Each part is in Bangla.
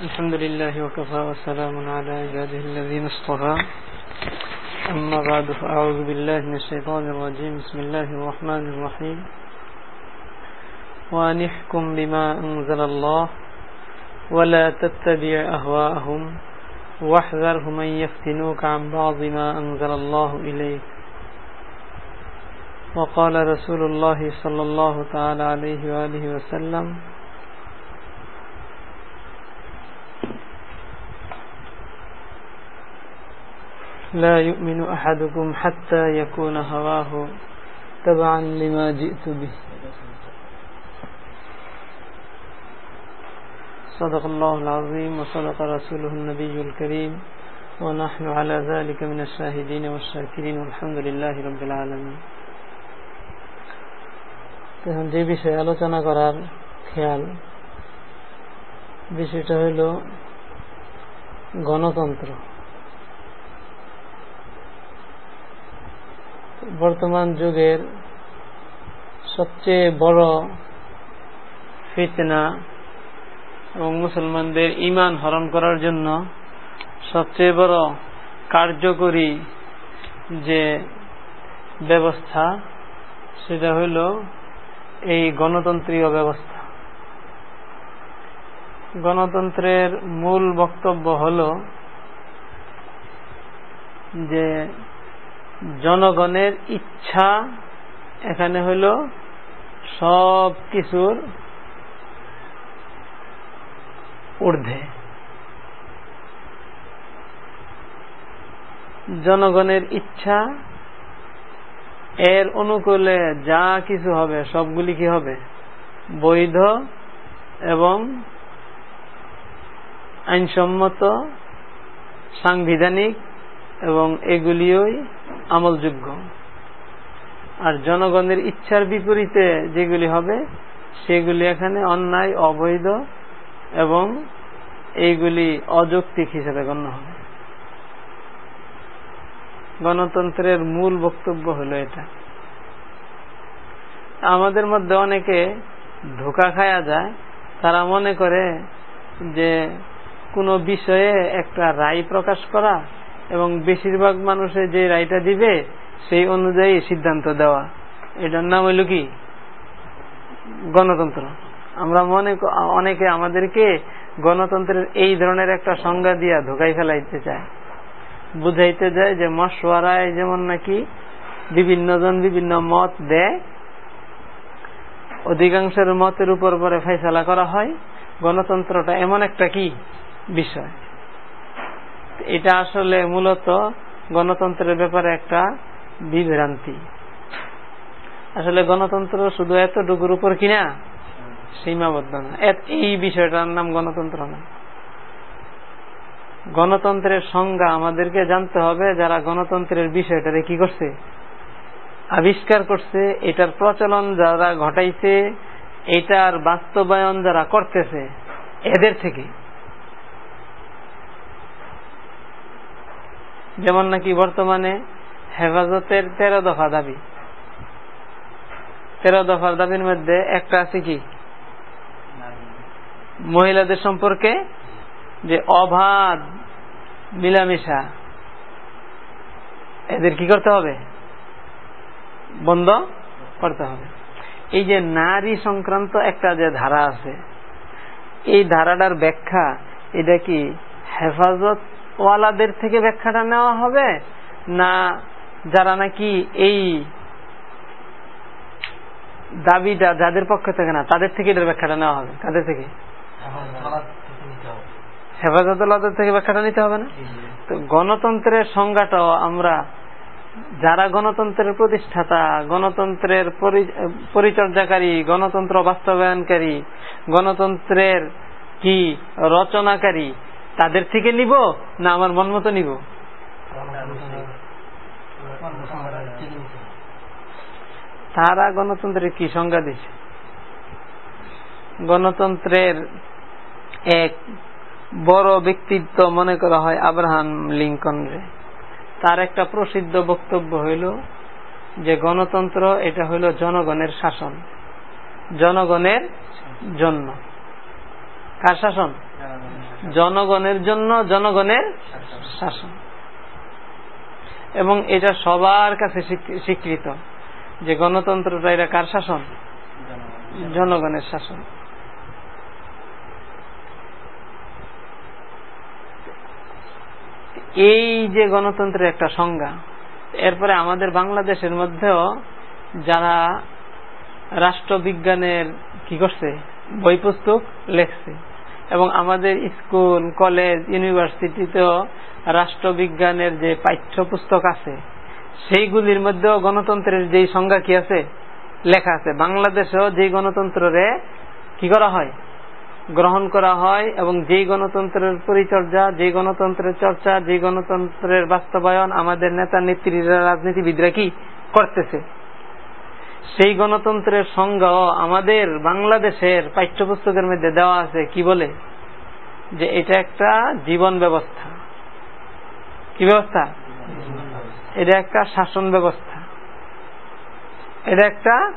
الحمد لله وكفى وسلام على عباده الذين اصطفى. أما بعد فأعوذ بالله من الشيطان الرجيم. بسم الله الرحمن الرحيم. وأن احكم بما أنزل الله ولا تتبع أهواءهم واحذرهم من يفتنوك عن بعض ما أنزل الله إليك. وقال رسول الله صلى الله تعالى عليه وآله وسلم لا يؤمن أحدكم حتى يكون هواه تبعا لما جئت به صدق الله العظيم وصدق رسوله النبي الكريم ونحن على ذلك من الشاهدين والشاكرين والحمد لله رب العالمين এখন যে বিষয়ে আলোচনা করার খেয়াল বিষয়টা হইল গণতন্ত্র বর্তমান যুগের সবচেয়ে বড় ফিতনা এবং মুসলমানদের ইমান হরণ করার জন্য সবচেয়ে বড় কার্যকরী যে ব্যবস্থা, সেটা হইল এই গণতন্ত্রীয় ব্যবস্থা। গণতন্ত্রের মূল বক্তব্য হল যে জনগণের ইচ্ছা এখানে হইল সব কিছুর ঊর্ধ্বে। জনগণের ইচ্ছা এর অনুকূলে যা কিছু হবে, সবগুলি কি হবে? বৈধ এবং আইনসম্মত, সাংবিধানিক এবং এগুলিওই আমলযোগ্য। আর জনগণের ইচ্ছার বিপরীতে যেগুলি হবে, সেগুলি এখানে অন্যায়, অবৈধ এবং এইগুলি অযৌক্তিক হিসেবে গণ্য হবে। গণতন্ত্রের মূল বক্তব্য হলো এটা। আমাদের মধ্যে অনেকে ধোকা খায়া যায়। তারা মনে করে যে কোনো বিষয়ে একটা রায় প্রকাশ করা এবং বেশিরভাগ মানুষের যে রায়টা দিবে, সেই অনুযায়ী সিদ্ধান্ত দেওয়া। এটার নাম হইল কি? গণতন্ত্র। আমরা মনে অনেকে আমাদেরকে গণতন্ত্রের এই ধরনের একটা সংজ্ঞা দিয়া ধোকাই ফেলাইতে চায়। বুঝাইতে যায় যে মশওয়ারায় যেমন নাকি বিভিন্ন জন বিভিন্ন মত দেয়, অধিকাংশের মতের উপর পরে ফেসলা করা হয়। গণতন্ত্রটা এমন একটা কি? বিষয়। এটা আসলে মূলত গণতন্ত্রের ব্যাপারে একটা বিভ্রান্তি। আসলে গণতন্ত্র শুধু এত এতটুকুর উপর কিনা? সীমাবদ্ধ না। এই বিষয়টার নাম গণতন্ত্র না। গণতন্ত্রের সংজ্ঞা আমাদেরকে জানতে হবে যারা গণতন্ত্রের বিষয়টারে কি করছে? আবিষ্কার করছে, এটার প্রচলন যারা ঘটাইছে, এটার বাস্তবায়ন যারা করতেছে, এদের থেকে। যেমন নাকি বর্তমানে হেফাজতের তেরো দফা দাবি। তেরো দফার দাবির মধ্যে একটা আছে কি? মহিলাদের সম্পর্কে যে অবাধ মিলামেশা। এদের কি করতে হবে? বন্ধ করতে হবে। এই যে নারী সংক্রান্ত একটা যে ধারা আছে, এই ধারাটার ব্যাখ্যা এটা কি হেফাজত ওয়ালাদের থেকে ব্যাখ্যাটা নেওয়া হবে? না, যারা নাকি এই দাবিটা যাদের পক্ষ থেকে না, তাদের থেকে এটার ব্যাখ্যাটা নেওয়া হবে। কাদের থেকে? হেফাজতুল্লাহদের থেকে ব্যাখ্যাটা নিতে হবে না? তো গণতন্ত্রের সংজ্ঞাটাও আমরা, যারা গণতন্ত্রের প্রতিষ্ঠাতা, গণতন্ত্রের পরিচর্যাকারী, গণতন্ত্র বাস্তবায়নকারী, গণতন্ত্রের কি রচনাকারী তাদের থেকে নিব না আমার মন মতো নিব? তারা গণতন্ত্রের কি সংজ্ঞা দিছে? গণতন্ত্রের এক বড় ব্যক্তিত্ব মনে করা হয় আব্রাহাম লিঙ্কন রে। তার একটা প্রসিদ্ধ বক্তব্য হইল যে গণতন্ত্র এটা হইল জনগণের শাসন। জনগণের জন্য। কার শাসন? জনগণের জন্য জনগণের শাসন। এবং এটা সবার কাছে স্বীকৃত। যে গণতন্ত্রটা এটা কার শাসন? জনগণের শাসন। এই যে গণতন্ত্রের একটা সংজ্ঞা, এরপরে আমাদের বাংলাদেশের মধ্যেও যারা রাষ্ট্রবিজ্ঞানের কি করছে বই পুস্তক লেখছে এবং আমাদের স্কুল, কলেজ ইউনিভার্সিটিতেও রাষ্ট্রবিজ্ঞানের যে পাঠ্যপুস্তক আছে, সেইগুলির মধ্যেও গণতন্ত্রের যেই সংজ্ঞা কি আছে? লেখা আছে। বাংলাদেশেও যে গণতন্ত্রে কি করা হয়? গ্রহণ করা হয় এবং যেই গণতন্ত্রের পরিচর্যা যে গণতন্ত্রের চর্চা যে গণতন্ত্রের বাস্তবায়ন আমাদের নেতা নেত্রীরা রাজনীতিবিদরা কি করতেছে? সেই গণতন্ত্রের সংজ্ঞাও আমাদের বাংলাদেশের পাঠ্যপুস্তকের মধ্যে দেওয়া আছে, কি বলে? যে এটা একটা জীবন ব্যবস্থা। কি ব্যবস্থা? এটা একটা শাসন ব্যবস্থা। এটা একটা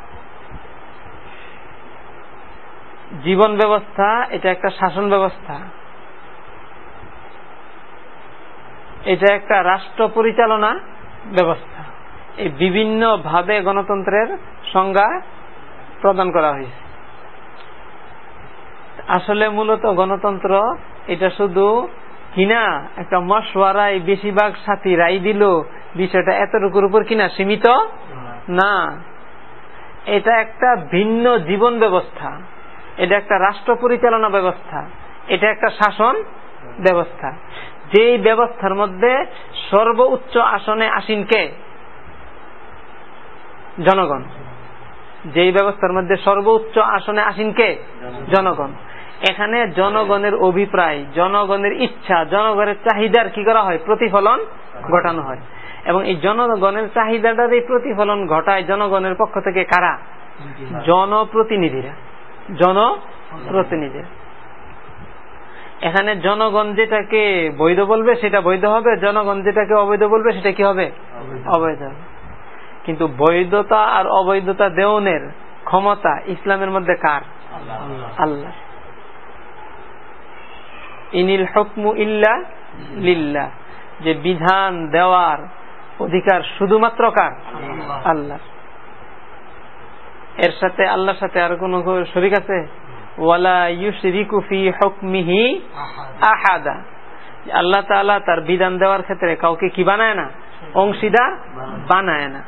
জীবন ব্যবস্থা, এটা একটা শাসন ব্যবস্থা। এটা একটা রাষ্ট্র পরিচালনা ব্যবস্থা। এই বিভিন্ন ভাবে গণতন্ত্রের সংজ্ঞা প্রদান করা হয়েছে। আসলে মূলত গণতন্ত্র এটা শুধু কিনা, একটা মশওয়ারায় বেশিরভাগ সাথী রাই দিল, বিষয়টা এতটুকুর উপর কিনা সীমিত? না। এটা একটা ভিন্ন জীবন ব্যবস্থা। এটা একটা রাষ্ট্র পরিচালনা ব্যবস্থা। এটা একটা শাসন ব্যবস্থা। যেই ব্যবস্থার মধ্যে সর্বোচ্চ আসনে আসীন কে? জনগণ। যেই ব্যবস্থার মধ্যে সর্বোচ্চ আসনে আসীন কে? জনগণ। এখানে জনগণের অভিপ্রায় জনগণের ইচ্ছা জনগণের চাহিদার কি করা হয়? প্রতিফলন ঘটানো হয়। এবং এই জনগণের চাহিদাটার এই প্রতিফলন ঘটায় জনগণের পক্ষ থেকে কারা? জনপ্রতিনিধিরা। জনপ্রতিনিধিরা। এখানে জনগণ যেটাকে বৈধ বলবে সেটা বৈধ হবে। জনগণ যেটাকে অবৈধ বলবে সেটা কি হবে? অবৈধ হবে। কিন্তু বৈধতা আর অবৈধতা দেওনের ক্ষমতা ইসলামের মধ্যে কার? আল্লাহ। ইনিল হকমু ইল্লা লিল্লা যে বিধান দেওয়ার অধিকার শুধুমাত্র কার? আল্লাহ। এর সাথে আল্লাহর সাথে আর কোন শরিক আছে? আল্লাহ তার বিধান দেওয়ার ক্ষেত্রে কাউকে কি বানায় না? অংশীদার বানায় না।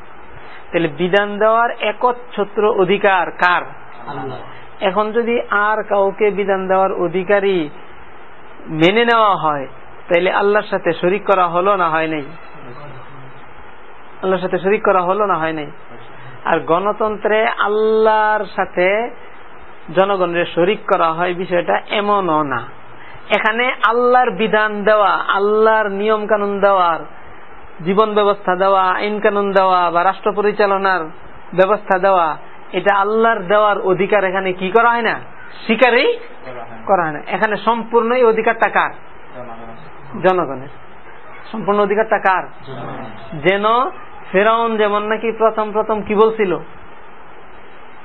তাহলে বিধান দেওয়ার একচ্ছত্র অধিকার কার? এখন যদি আর কাউকে বিধান দেওয়ার অধিকারী মেনে নেওয়া হয় তাইলে আল্লাহর সাথে শরিক করা হলো না হয় নাই? আল্লাহর সাথে শরিক করা হলো না হয় নাই? আর গণতন্ত্রে আল্লাহর সাথে জনগণের শরিক করা হয় বিষয়টা এমনও না। এখানে আল্লাহর বিধান দেওয়া আল্লাহর নিয়ম কানুন দেওয়ার জীবন ব্যবস্থা দেওয়া আইন কানুন দেওয়া বা রাষ্ট্র পরিচালনার ব্যবস্থা দেওয়া এটা আল্লাহর দেওয়ার অধিকার এখানে কি করা হয় না? স্বীকারই করা হয় না। এখানে সম্পূর্ণ এই অধিকারটা কার? জনগণের। সম্পূর্ণ অধিকারটা কার? যেন ফেরাউন যেমন নাকি প্রথম প্রথম কি বলছিল?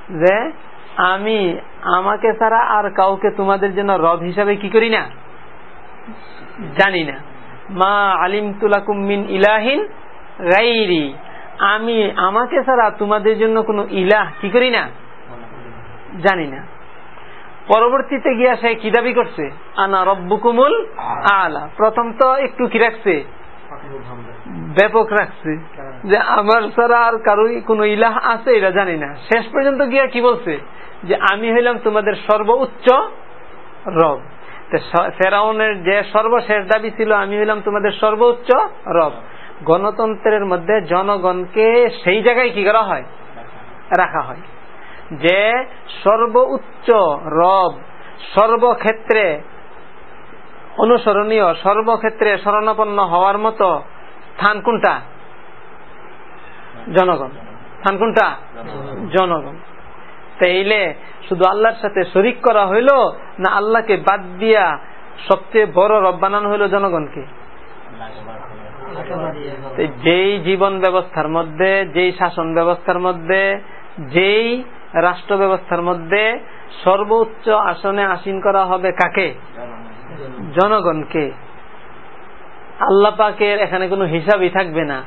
যে আমি আমাকে ছাড়া আর কাউকে তোমাদের জন্য রব হিসাবে কি করি না? জানি না। মা আলিম তুলাকুমিন ইলাহিন গাইরি। আমি, আমাকে ছাড়া তোমাদের জন্য কোন ইলাহ কি করি না? জানি না। পরবর্তীতে গিয়া সে কি দাবি করছে? আনা রব্বুকুমুল আলা। প্রথম তো একটু কি রাখছে? ব্যাপক রাখছে। যে আমার ছাড়া আর কারোই কোন ইলাহ আছে এটা জানি না। শেষ পর্যন্ত গিয়া কি বলছে? যে আমি হইলাম তোমাদের সর্বোচ্চ রব। ফেরাউনের যে সর্বশেষ দাবি ছিল আমি হইলাম তোমাদের সর্বোচ্চ রব। গণতন্ত্রের মধ্যে জনগণকে সেই জায়গায় কি করা হয়? রাখা হয়। যে সর্বোচ্চ রব সর্বক্ষেত্রে অনুসরণীয় সর্বক্ষেত্রে শরণাপন্ন হওয়ার মতো স্থান কোনটা? জনগণ। স্থান কোনটা? জনগণ। তাইলে শুধু আল্লাহর সাথে শরিক করা হইল, না আল্লাহকে বাদ দিয়া সবচেয়ে বড় রব বানানো হইল জনগণকে? যেই জীবন ব্যবস্থার মধ্যে, যেই শাসন ব্যবস্থার মধ্যে, যেই রাষ্ট্র ব্যবস্থার মধ্যে সর্বোচ্চ আসনে আসীন করা হবে কাকে? জনগণকে। আল্লাহ পাকের এখানে কোনো হিসাবই থাকবে না।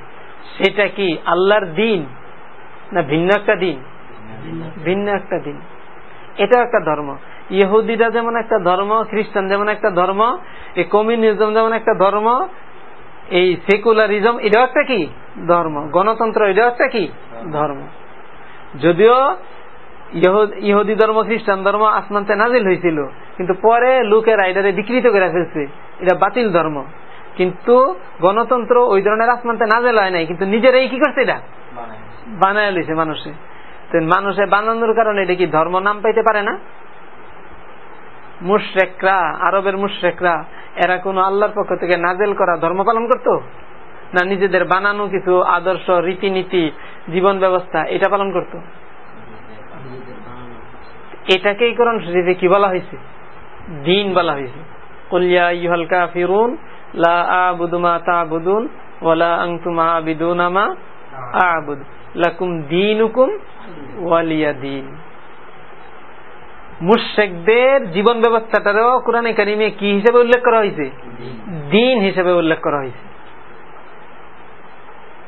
সেটা কি আল্লাহর দিন, না ভিন্ন একটা দিন? ভিন্ন একটা দিন। এটা একটা ধর্ম। ইহুদিরা যেমন একটা ধর্ম খ্রিস্টান যেমন একটা ধর্ম এই কমিউনিজম যেমন একটা ধর্ম এই সেকুলারিজম এটাও একটা কি? ধর্ম। গণতন্ত্র এটাও একটা কি? ধর্ম। যদিও ইহুদি ধর্ম খ্রিস্টান ধর্ম আসমানতে নাজিল হয়েছিল কিন্তু পরে লোকের আইডারে বিকৃত করে ফেলছে। এটা বাতিল ধর্ম। কিন্তু গণতন্ত্র ওই ধরনের আসমানতে নাজেল হয় নাই কিন্তু নিজেরাই কি করছে এটা? বানায় লইছে মানুষে। মানুষে বানানোর কারণে এটা কি ধর্ম নাম পাইতে পারে না? মুশ্রেকরা, আরবের মুশ্রেকরা, এরা কোন আল্লাহর পক্ষ থেকে নাজেল করা ধর্ম পালন করত? না নিজেদের বানানো কিছু আদর্শ, রীতিনীতি, জীবন ব্যবস্থা এটা পালন করত? এটাকেই করণ শরীফে কি বলা হয়েছে? দিন বলা হয়েছে। কলিয়া ইহাল কাফিরুন, লা আবুদু মা তাবুদুন ওয়ালা আনতুম আবিদুনা মা আবুদ। লাকুম দীনুকুম ওয়ালিয়া দিন। মুশেকদের জীবন ব্যবস্থাটারও কোরআনে কারিমে কি হিসেবে উল্লেখ করা হয়েছে? দিন হিসেবে উল্লেখ করা হয়েছে।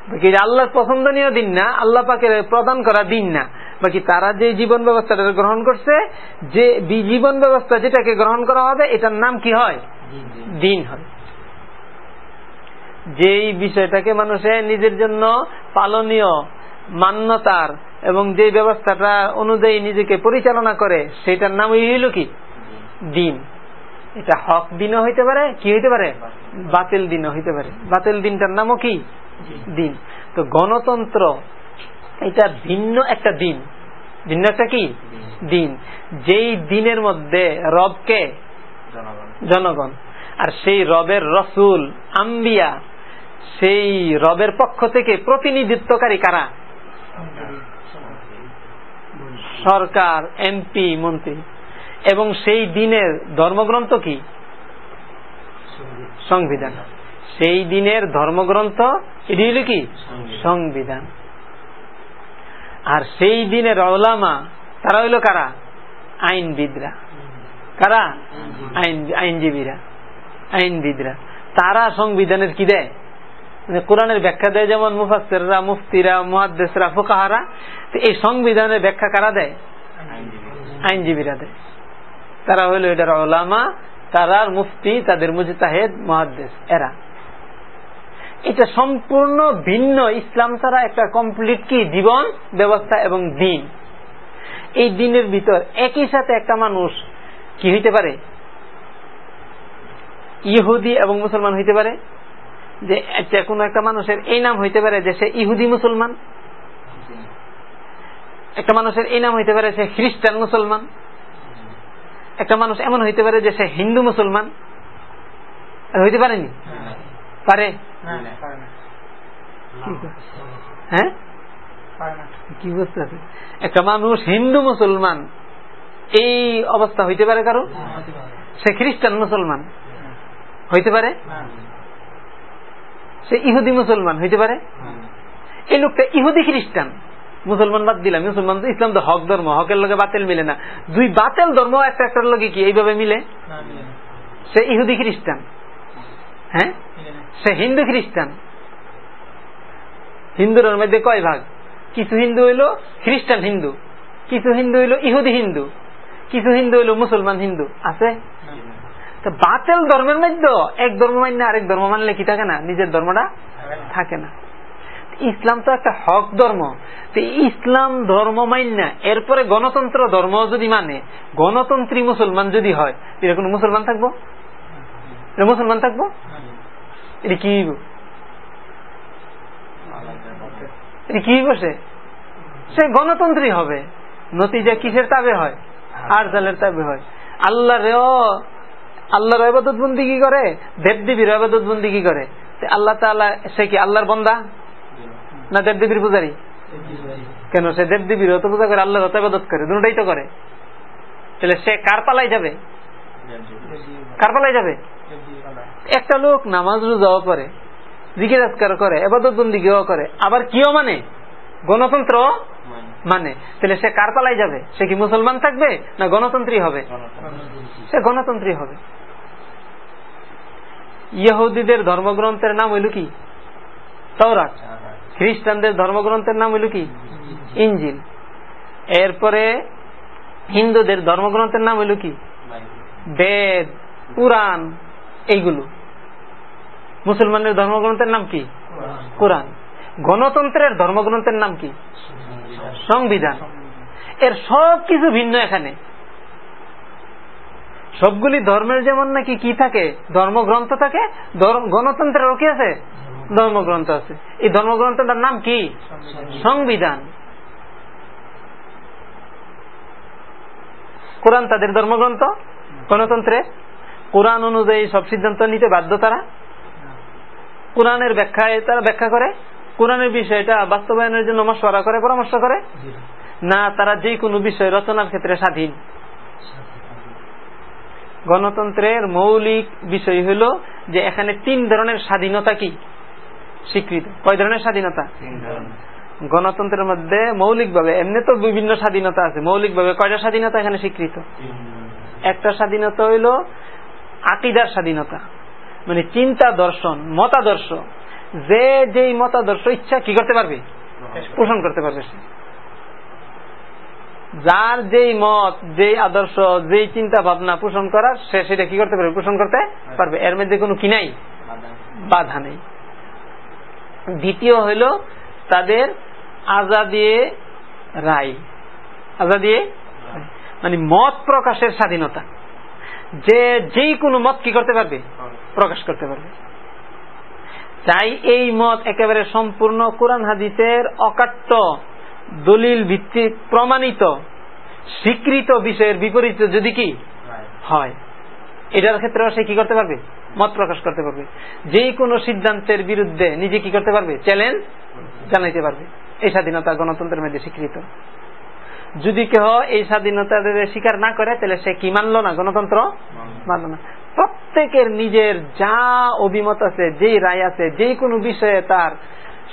বাকি আল্লাহর পছন্দনীয় দিন না, আল্লাহ পাকে প্রদান করা দিন না। বাকি তারা যে জীবন ব্যবস্থাটা গ্রহণ করছে, যে জীবন ব্যবস্থা যেটাকে গ্রহণ করা হবে, এটার নাম কি হয়? দিন হয়। যেই বিষয়টাকে মানুষে নিজের জন্য পালনীয় মান্যতার এবং যে ব্যবস্থাটা অনুযায়ী নিজেকে পরিচালনা করে, সেটার নাম হইল কি? দিন। এটা হক দিনও হইতে পারে, কি হইতে পারে? বাতিল দিনও হইতে পারে। বাতিল দিনটার নামও কি? দিন। তো গণতন্ত্র, এটা ভিন্ন একটা দিন। ভিন্ন একটা কি? দিন। যেই দিনের মধ্যে রবকে জনগণ, আর সেই রবের রসুল, আম্বিয়া, সেই রবের পক্ষ থেকে প্রতিনিধিত্বকারী কারা? সরকার এমপি মন্ত্রী। এবং সেই দিনের ধর্মগ্রন্থ কি? সংবিধান। সেই দিনের ধর্মগ্রন্থ এটি হল কি? সংবিধান। আর সেই দিনের ওলামা তারা হইল কারা? আইনবিদরা। কারা? আইনজীবীরা। আইনবিদরা। তারা সংবিধানের কি দেয়? কোরআনের ব্যাখ্যা দেয় যেমন মুফাসেররা মুফতিরা, মুহাদ্দেসরা, ফুকাহারা। এই সংবিধানের ব্যাখ্যা কারা দেয়? আইনজীবীরা দেয়। তারা হইল এটার ওলামা তারার মুফতি, তাদের মুজতাহেদ মহাদ্দেশ এরা। এটা সম্পূর্ণ ভিন্ন। ইসলাম ছাড়া একটা কমপ্লিট কি? জীবন, ব্যবস্থা এবং দিন। এই দিনের ভিতর একই সাথে একটা মানুষ কি হইতে পারে? ইহুদি এবং মুসলমান হইতে পারে? যে কোনো একটা মানুষের এই নাম হইতে পারে যে সে ইহুদি মুসলমান। একটা মানুষের এই নাম হইতে পারে সে খ্রিস্টান মুসলমান। একটা মানুষ এমন হইতে পারে যে সে হিন্দু মুসলমান। হইতে পারেনি? পারে? হ্যাঁ? কি বুঝতে একটা মানুষ হিন্দু মুসলমান, এই অবস্থা হইতে পারে কারও? সে খ্রিস্টান মুসলমান। হইতে পারে? সে ইহুদি মুসলমান হইতে পারে? এই লোকটা ইহুদি খ্রিস্টান। মুসলমান বাদ দিলাম মুসলমান ইসলাম তো হক ধর্ম হকের লগে বাতিল মিলে না। দুই বাতিল ধর্ম একটা একটার লগে কি এইভাবে মিলে? সে ইহুদি খ্রিস্টান। হ্যাঁ? সে হিন্দু খ্রিস্টান। হিন্দুর মধ্যে কয় ভাগ? কিছু হিন্দু হইল খ্রিস্টান হিন্দু কিছু হিন্দু হইল ইহুদি হিন্দু কিছু হিন্দু হইল মুসলমান হিন্দু। আছে? বাতেল ধর্মের মধ্যে এক ধর্ম মান্য আরেক ধর্ম মানলে কি থাকে না? নিজের ধর্মটা থাকে না। ইসলাম তো একটা হক ধর্ম। ইসলাম ধর্ম মান্য এরপরে গণতন্ত্র ধর্ম যদি মানে গণতন্ত্রী মুসলমান যদি হয় এটা কোন মুসলমান থাকব? মুসলমান থাকব? এটা কি এটা কি বসে সে? গণতন্ত্রী হবে। নতিজা কিসের তাবে হয়? আর জালের তাবে হয়। আল্লাহ রেও আল্লাহর আবাদত বন্দি কি করে? দেবদেবীর আবাদত বন্দি কি করে? আল্লাহ তালা সে কি আল্লাহর বন্দা? না দেবদেবীর পূজারি? কেন? সে দেবদেবীর অত পূজা করে, আল্লাহর অত আবাদত করে, দুটাই তো করে। তাহলে সে কার পালাই যাবে? কার পালাই যাবে? একটা লোক নামাজ রোজাও করে জিজ্ঞাসকার করে এবাদত বন্দি কেউ করে, আবার কিও মানে? গণতন্ত্র মানে তাহলে সে কার পালাই যাবে? সে কি মুসলমান থাকবে না গণতন্ত্রী হবে? সে গণতন্ত্রী হবে। ইহুদিদের ধর্মগ্রন্থের নাম হইল কি? তৌরাত খ্রিস্টানদের ধর্মগ্রন্থের নাম হইল কি? ইঞ্জিল এরপরে হিন্দুদের ধর্মগ্রন্থের নাম হইল কি? বেদ পুরাণ এইগুলো। মুসলমানের ধর্মগ্রন্থের নাম কি? কোরআন। গণতন্ত্রের ধর্মগ্রন্থের নাম কি? সংবিধান। এর সব কিছু ভিন্ন এখানে। সবগুলি ধর্মের যেমন নাকি কি থাকে? ধর্মগ্রন্থ থাকে গণতন্ত্রেরও কি আছে? ধর্মগ্রন্থ আছে। এই ধর্মগ্রন্থটার নাম কি? সংবিধান। কোরআন তাদের ধর্মগ্রন্থ গণতন্ত্রে। কোরআন অনুযায়ী সব সিদ্ধান্ত নিতে বাধ্য তারা। কোরআনের ব্যাখ্যায় তারা ব্যাখ্যা করে। কোরআনের বিষয়টা বাস্তবায়নের জন্য মশওয়ারা করে পরামর্শ করে? না তারা যে কোনো বিষয় রচনার ক্ষেত্রে স্বাধীন। গণতন্ত্রের মৌলিক বিষয় হল যে এখানে তিন ধরনের স্বাধীনতা কি? স্বীকৃত। কয় ধরনের স্বাধীনতা? গণতন্ত্রের মধ্যে মৌলিকভাবে এমনি তো বিভিন্ন স্বাধীনতা আছে মৌলিকভাবে কয়টা স্বাধীনতা এখানে স্বীকৃত? একটা স্বাধীনতা হইল আকিদার স্বাধীনতা মানে চিন্তা দর্শন মতাদর্শ। যে যেই মতাদর্শ ইচ্ছা, কি করতে পারবে? পোষণ করতে পারবে। সে যার যেই মত, যেই আদর্শ, যেই চিন্তা ভাবনা পোষণ করার, সে সেটা কি করতে পারবে? পোষণ করতে পারবে। এর মধ্যে কোনো কি নাই? বাধা নেই। দ্বিতীয় হইল তাদের আজাদিয়ে রায়। আজাদিয়ে মানে মত প্রকাশের স্বাধীনতা। যে যেই কোনো মত কি করতে পারবে? প্রকাশ করতে পারবে। তাই এই মত একেবারে সম্পূর্ণ কোরআন হাদিসের অকাট্য দলিল ভিত্তিক প্রমাণিত স্বীকৃত বিষয়ের বিপরীত যদি কি? হয়। এটার ক্ষেত্রে সে কি করতে পারবে? মত প্রকাশ করতে পারবে। যে কোনো সিদ্ধান্তের বিরুদ্ধে নিজে কি করতে পারবে? চ্যালেঞ্জ জানাইতে পারবে। এই স্বাধীনতা গণতন্ত্রের মধ্যে স্বীকৃত। যদি কেহ এই স্বাধীনতা স্বীকার না করে তাহলে সে কি মানলো না? গণতন্ত্র মানল না। প্রত্যেকের নিজের যা অভিমত আছে, যেই রায় আছে যে কোনো বিষয়ে তার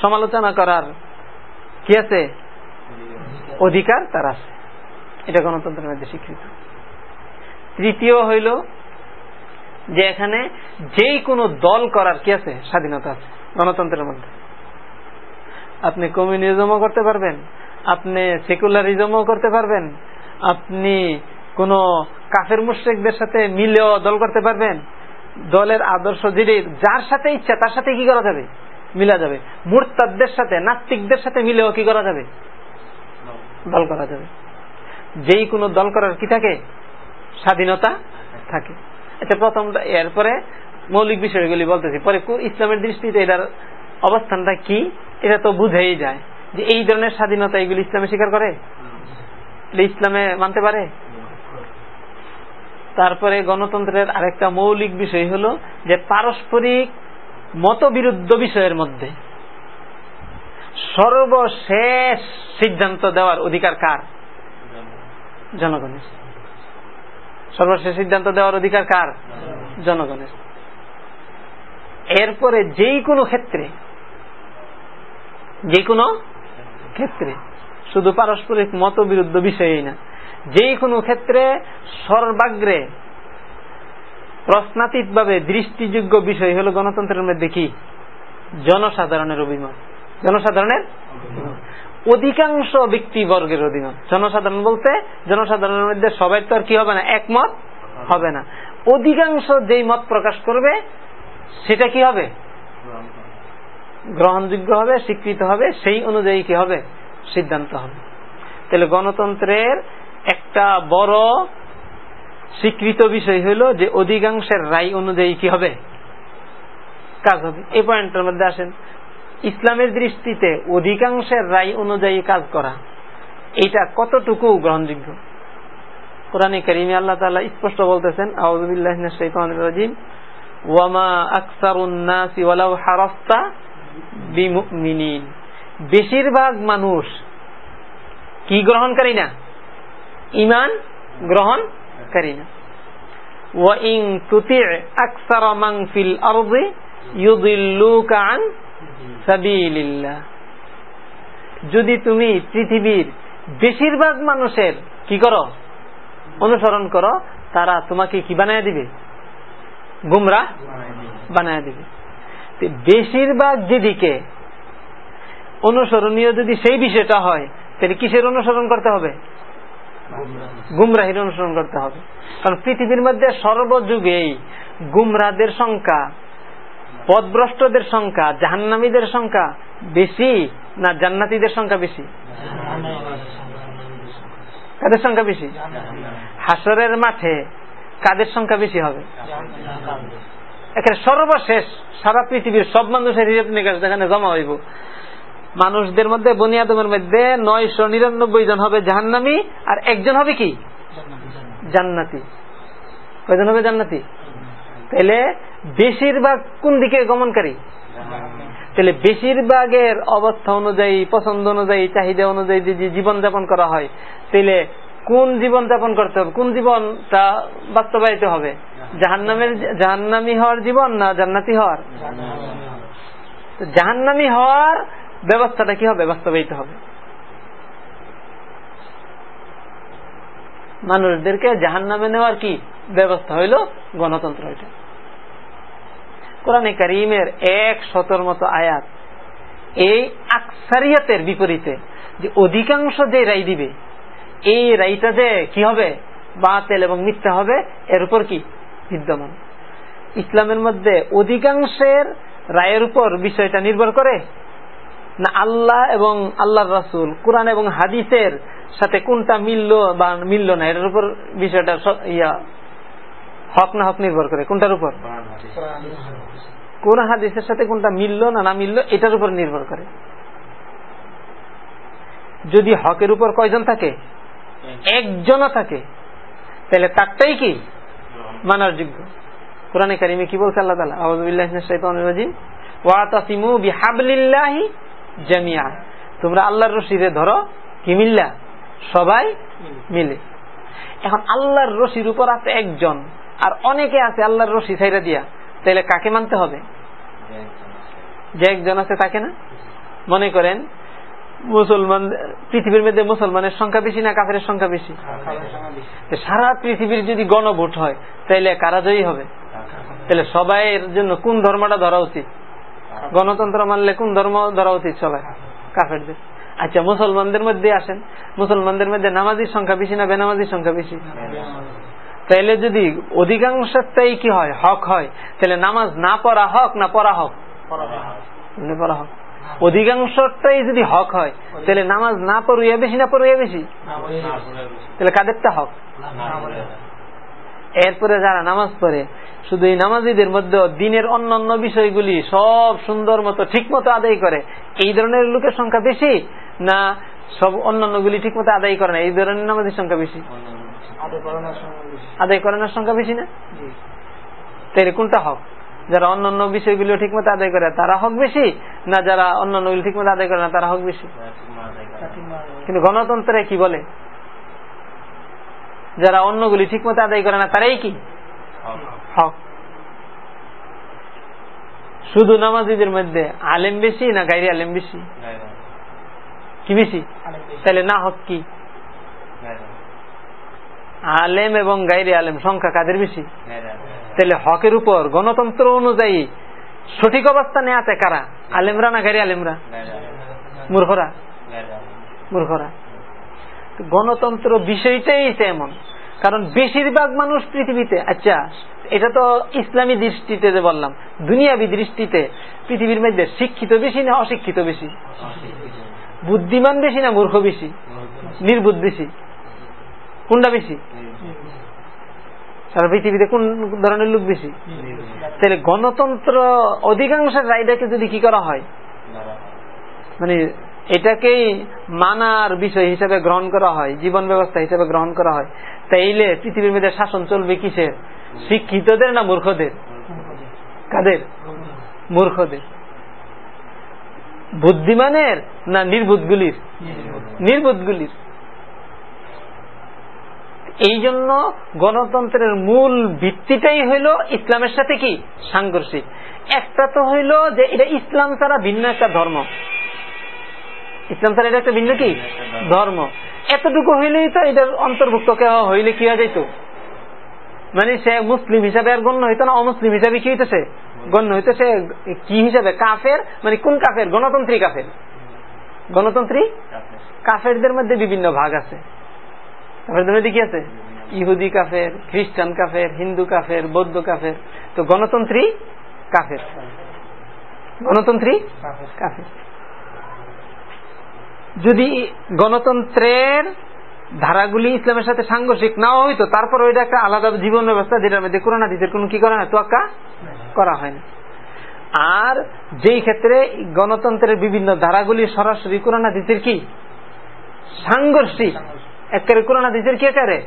সমালোচনা করার কি আছে? অধিকার তার আছে। এটা গণতন্ত্রের মধ্যে স্বীকৃত। তৃতীয় হইল যে এখানে যেই কোনো দল করার কি আছে? স্বাধীনতা আছে গণতন্ত্রের মধ্যে। আপনি কমিউনিজমও করতে পারবেন, আপনি সেকুলারিজমও করতে পারবেন, আপনি কোন কাফের মুশ্রিকদের সাথে মিলেও দল করতে পারবেন? দলের আদর্শ যদি যার সাথে ইচ্ছা, তার সাথে কি করা যাবে? মিলা যাবে। মূর্তাদের সাথে, নাস্তিকদের সাথে মিলেও কি করা যাবে? দল করা যাবে। যেই কোনো দল করার কি থাকে? স্বাধীনতা থাকে। আচ্ছা প্রথম, এরপরে মৌলিক বিষয়গুলি বলতেছি। পরে ইসলামের দৃষ্টিতে এটার অবস্থানটা কি? এটা তো বুঝেই যায় যে এই ধরনের স্বাধীনতা এগুলি ইসলামে স্বীকার করে? ইসলামে মানতে পারে? তারপরে গণতন্ত্রের আরেকটা মৌলিক বিষয় হল যে পারস্পরিক মতবিরুদ্ধ বিষয়ের মধ্যে সর্বশেষ সিদ্ধান্ত দেওয়ার অধিকার কার? জনগণের। সর্বশেষ সিদ্ধান্ত দেওয়ার অধিকার কার? জনগণের। এরপরে যেই কোনো ক্ষেত্রে যে কোনো ক্ষেত্রে, শুধু পারস্পরিক মতবিরুদ্ধ বিষয়ই না যে কোনো ক্ষেত্রে সর্বাগ্রে প্রশ্নাতীত ভাবে দৃষ্টিযোগ্য বিষয় হল গণতন্ত্রের মধ্যে কি? জনসাধারণের অভিমত। জনসাধারণের অধিকাংশ ব্যক্তিবর্গের অধিমত জনসাধারণ বলতে জনসাধারণের মধ্যে সবাই তো আর কি হবে না, একমত হবে না। অধিকাংশ যেই মত প্রকাশ করবে, সেটা কি হবে? গ্রহণযোগ্য হবে, স্বীকৃত হবে, সেই অনুযায়ী কি হবে? সিদ্ধান্ত হবে। তাহলে গণতন্ত্রের একটা বড় স্বীকৃত বিষয় হইল যে অধিকাংশের রায় অনুযায়ী কি হবে? কাজ হবে। এই পয়েন্টের মধ্যে আসেন। ইসলামের দৃষ্টিতে অধিকাংশের রায় অনুযায়ী কাজ করা এটা কতটুকু গ্রহণযোগ্য? কোরআন করিমে আল্লাহ তালা স্পষ্ট বলতেছেন ওয়ামা হারস্তা বেশিরভাগ মানুষ কি গ্রহণকারী না? ইমান গ্রহণকারী না। ওয়াইং তুতি আকসার মাং ফিল আরদে ইউদিল্লুকা আন সাবিলিল্লাহ। যদি তুমি পৃথিবীর বেশিরভাগ মানুষের কি করো? অনুসরণ করো, তারা তোমাকে কি বানায় দিবে? গুমরা বানায় দিবে। বেশিরভাগ যেদিকে অনুসরণীয় যদি সেই বিষয়টা হয়, তাহলে কিসের অনুসরণ করতে হবে? গুমরাহির অনুসরণ করতে হবে। কারণ পৃথিবীর মধ্যে সর্বযুগেই গুমরাদের সংখ্যা, পদভ্রষ্টদের সংখ্যা, জাহান্নামীদের সংখ্যা বেশি না জান্নাতিদের সংখ্যা বেশি? কাদের সংখ্যা বেশি? হাসরের মাঠে কাদের সংখ্যা বেশি হবে? এখানে সর্বশেষ সারা পৃথিবীর সব মানুষের হিসেব নিকাশ যেখানে জমা হইব। মানুষদের মধ্যে বনিয়াদমের মধ্যে নয়শো নিরানব্বই জন হবে জাহান্নামি আর একজন হবে কি? জান্নাতি। কয়জন হবে জান্নাতি? তাহলে বেশিরভাগ কোন দিকে গমনকারী? তাহলে বেশিরভাগের অবস্থা অনুযায়ী পছন্দ অনুযায়ী চাহিদা অনুযায়ী যদি জীবন যাপন করা হয় তাহলে কোন জীবন যাপন করতে হবে? কোন জীবনটা বাস্তবায়িত হবে? জাহান্নামের জাহান্নামি হওয়ার জীবন না জান্নাতি হওয়ার? জাহান্নামি হওয়ার ব্যবস্থাটা কি হবে? বাস্তবায়িত হবে। মানুষদেরকে জাহান নামে নেওয়ার কি ব্যবস্থা হইল? গণতন্ত্র এটা। কোরআনে করিমের এক শতর মতো আয়াত এই আকসারিয়াতের বিপরীতে যে অধিকাংশ যে রায় দিবে, এই রায়টা যে কি হবে? বাতেল এবং মিথ্যা হবে, এর উপর কি? বিদ্যমান। ইসলামের মধ্যে অধিকাংশের রায়ের উপর বিষয়টা নির্ভর করে। না আল্লাহ এবং আল্লাহ রাসুল, কোরআন এবং হাদিসের সাথে কোনটা মিলল বা মিলল না, এটার উপর বিষয়টা ইয়া, হক না হক নির্ভর করে, কোনটার উপর? কোন হাদিসের সাথে কোনটা মিলল না না মিলল, এটার উপর নির্ভর করে। যদি হকের উপর কয়জন থাকে? একজনও থাকে। তাহলে তারটাই কি? মানার যোগ্য কোরআনে কারিমে কি বলছে আল্লাহ তালা আহমদুল্লাহ ওয়াতাসিমু বিহাবলিল্লাহি জামিয়া। তোমরা আল্লাহর রশিরে ধরো কি মিল্লা? সবাই মিলে। এখন আল্লাহর রশির উপর আছে একজন আর অনেকে আছে আল্লাহর রশি ছাইরা দিয়া। তাহলে কাকে মানতে হবে? যে একজন আছে তাকে না? মনে করেন মুসলমান পৃথিবীর মধ্যে মুসলমানের সংখ্যা বেশি না কাফের সংখ্যা বেশি? সারা পৃথিবীর যদি গণভোট হয় তাহলে কারা জয়ী হবে? তাহলে সবাইয়ের জন্য কোন ধর্মটা ধরা উচিত? গণতন্ত্র মানলে কোন ধর্ম ধরা উচিত সবাই কাফেরদের। আচ্ছা মুসলমানদের মধ্যে আসেন। মুসলমানদের মধ্যে নামাজির সংখ্যা বেশি না বেনামাজির সংখ্যা বেশি? তাইলে যদি অধিকাংশটাই কি হয়? হক হয়। তাহলে নামাজ না পড়া হক না পড়া হক? পড়া হক। অধিকাংশটাই যদি হক হয় তাহলে নামাজ না পড়ুইয়া বেশি না পড়ুইয়া বেশি? তাহলে কাদেরটা হক? এরপরে যারা নামাজ পড়ে শুধু এই নামাজিদের মধ্যে দিনের অন্যান্য বিষয়গুলি সব সুন্দর মতো ঠিক মতো আদায় করে এই ধরনের লোকের সংখ্যা বেশি না সব অন্যান্যগুলি ঠিক মতো আদায় করে না? এই ধরনের নামাজের সংখ্যা বেশি? আদায় করানোর সংখ্যা বেশি। না? তাই কোনটা হক? যারা অন্যান্য বিষয়গুলো ঠিক মতো আদায় করে তারা হক বেশি? না যারা অন্যান্যগুলি ঠিক মতো আদায় করে না তারা হক বেশি? কিন্তু গণতন্ত্রে কি বলে? যারা অন্যগুলি ঠিক মতো আদায় করে না, তারাই কি? হক। শুধু নামাজিদের মধ্যে আলেম বেশি না গাইরি আলেম বেশি? কি বেশি? তাহলে না হক কি? আলেম এবং গাইরি আলেম সংখ্যা কাদের বেশি? তাহলে হকের উপর গণতন্ত্র অনুযায়ী সঠিক অবস্থানে আছে কারা? আলেমরা না গাইরি আলেমরা? মূর্খরা? মূর্খরা। গণতন্ত্র বিষয়টাই এমন কারণ বেশিরভাগ মানুষ পৃথিবীতে আচ্ছা এটা তো ইসলামী দৃষ্টিতে যে বললাম, দুনিয়াবি দৃষ্টিতে পৃথিবীর মধ্যে শিক্ষিত বেশি না অশিক্ষিত বেশি? বুদ্ধিমান বেশি না মূর্খ বেশি? নির্বুধ বেশি? কোনটা বেশি? সারা পৃথিবীতে কোন ধরনের লোক বেশি? তাহলে গণতন্ত্র অধিকাংশের রায়টাকে যদি কি করা হয়? মানে এটাকেই মানার বিষয় হিসেবে গ্রহণ করা হয়, জীবন ব্যবস্থা হিসেবে গ্রহণ করা হয়। তাইলে পৃথিবীর মধ্যে শাসন চলবে কিসের? শিক্ষিতদের না মূর্খদের? কাদের? মূর্খদের। বুদ্ধিমানের না নির্বুধগুলির? নির্বুধগুলির। এই জন্য গণতন্ত্রের মূল ভিত্তিটাই হইল ইসলামের সাথে কি? সাংঘর্ষিক। একটা তো হইল যে এটা ইসলাম ছাড়া ভিন্ন একটা ধর্ম। ইসলাম ছাড়া এটা একটা ভিন্ন কি? ধর্ম। এতটুকু হইলেই তো এটার অন্তর্ভুক্ত কেউ হইলে কি হয়ে যাইত? মানে সে মুসলিম হিসাবে আর গণ্য হইতো না, অমুসলিম হিসাবে কি হইতেছে? গণ্য হইতেছে কি হিসাবে? কাফের? মানে কোন কাফের? গণতন্ত্রী কাফের। গণতন্ত্রী? কাফেরদের মধ্যে বিভিন্ন ভাগ আছে। কাফেরদের মধ্যে কি আছে? ইহুদি কাফের, খ্রিস্টান কাফের, হিন্দু কাফের, বৌদ্ধ কাফের। তো গণতন্ত্রী কাফের। গণতন্ত্রী কাফের। যদি গণতন্ত্রের ধারাগুলি ইসলামের সাথে সাংঘর্ষিক নাও হইতো তারপর ওইটা একটা আলাদা জীবন ব্যবস্থা যেটার মধ্যে কোরআন হাদিসের কোন কি করা হয় তোয়াক্কা করা হয় না। আর যেই ক্ষেত্রে গণতন্ত্রের বিভিন্ন ধারাগুলি সরাসরি কোরআন হাদিসের কি? সাংঘর্ষিক। একেবারে কোরআন হাদিসের কি একেবারে?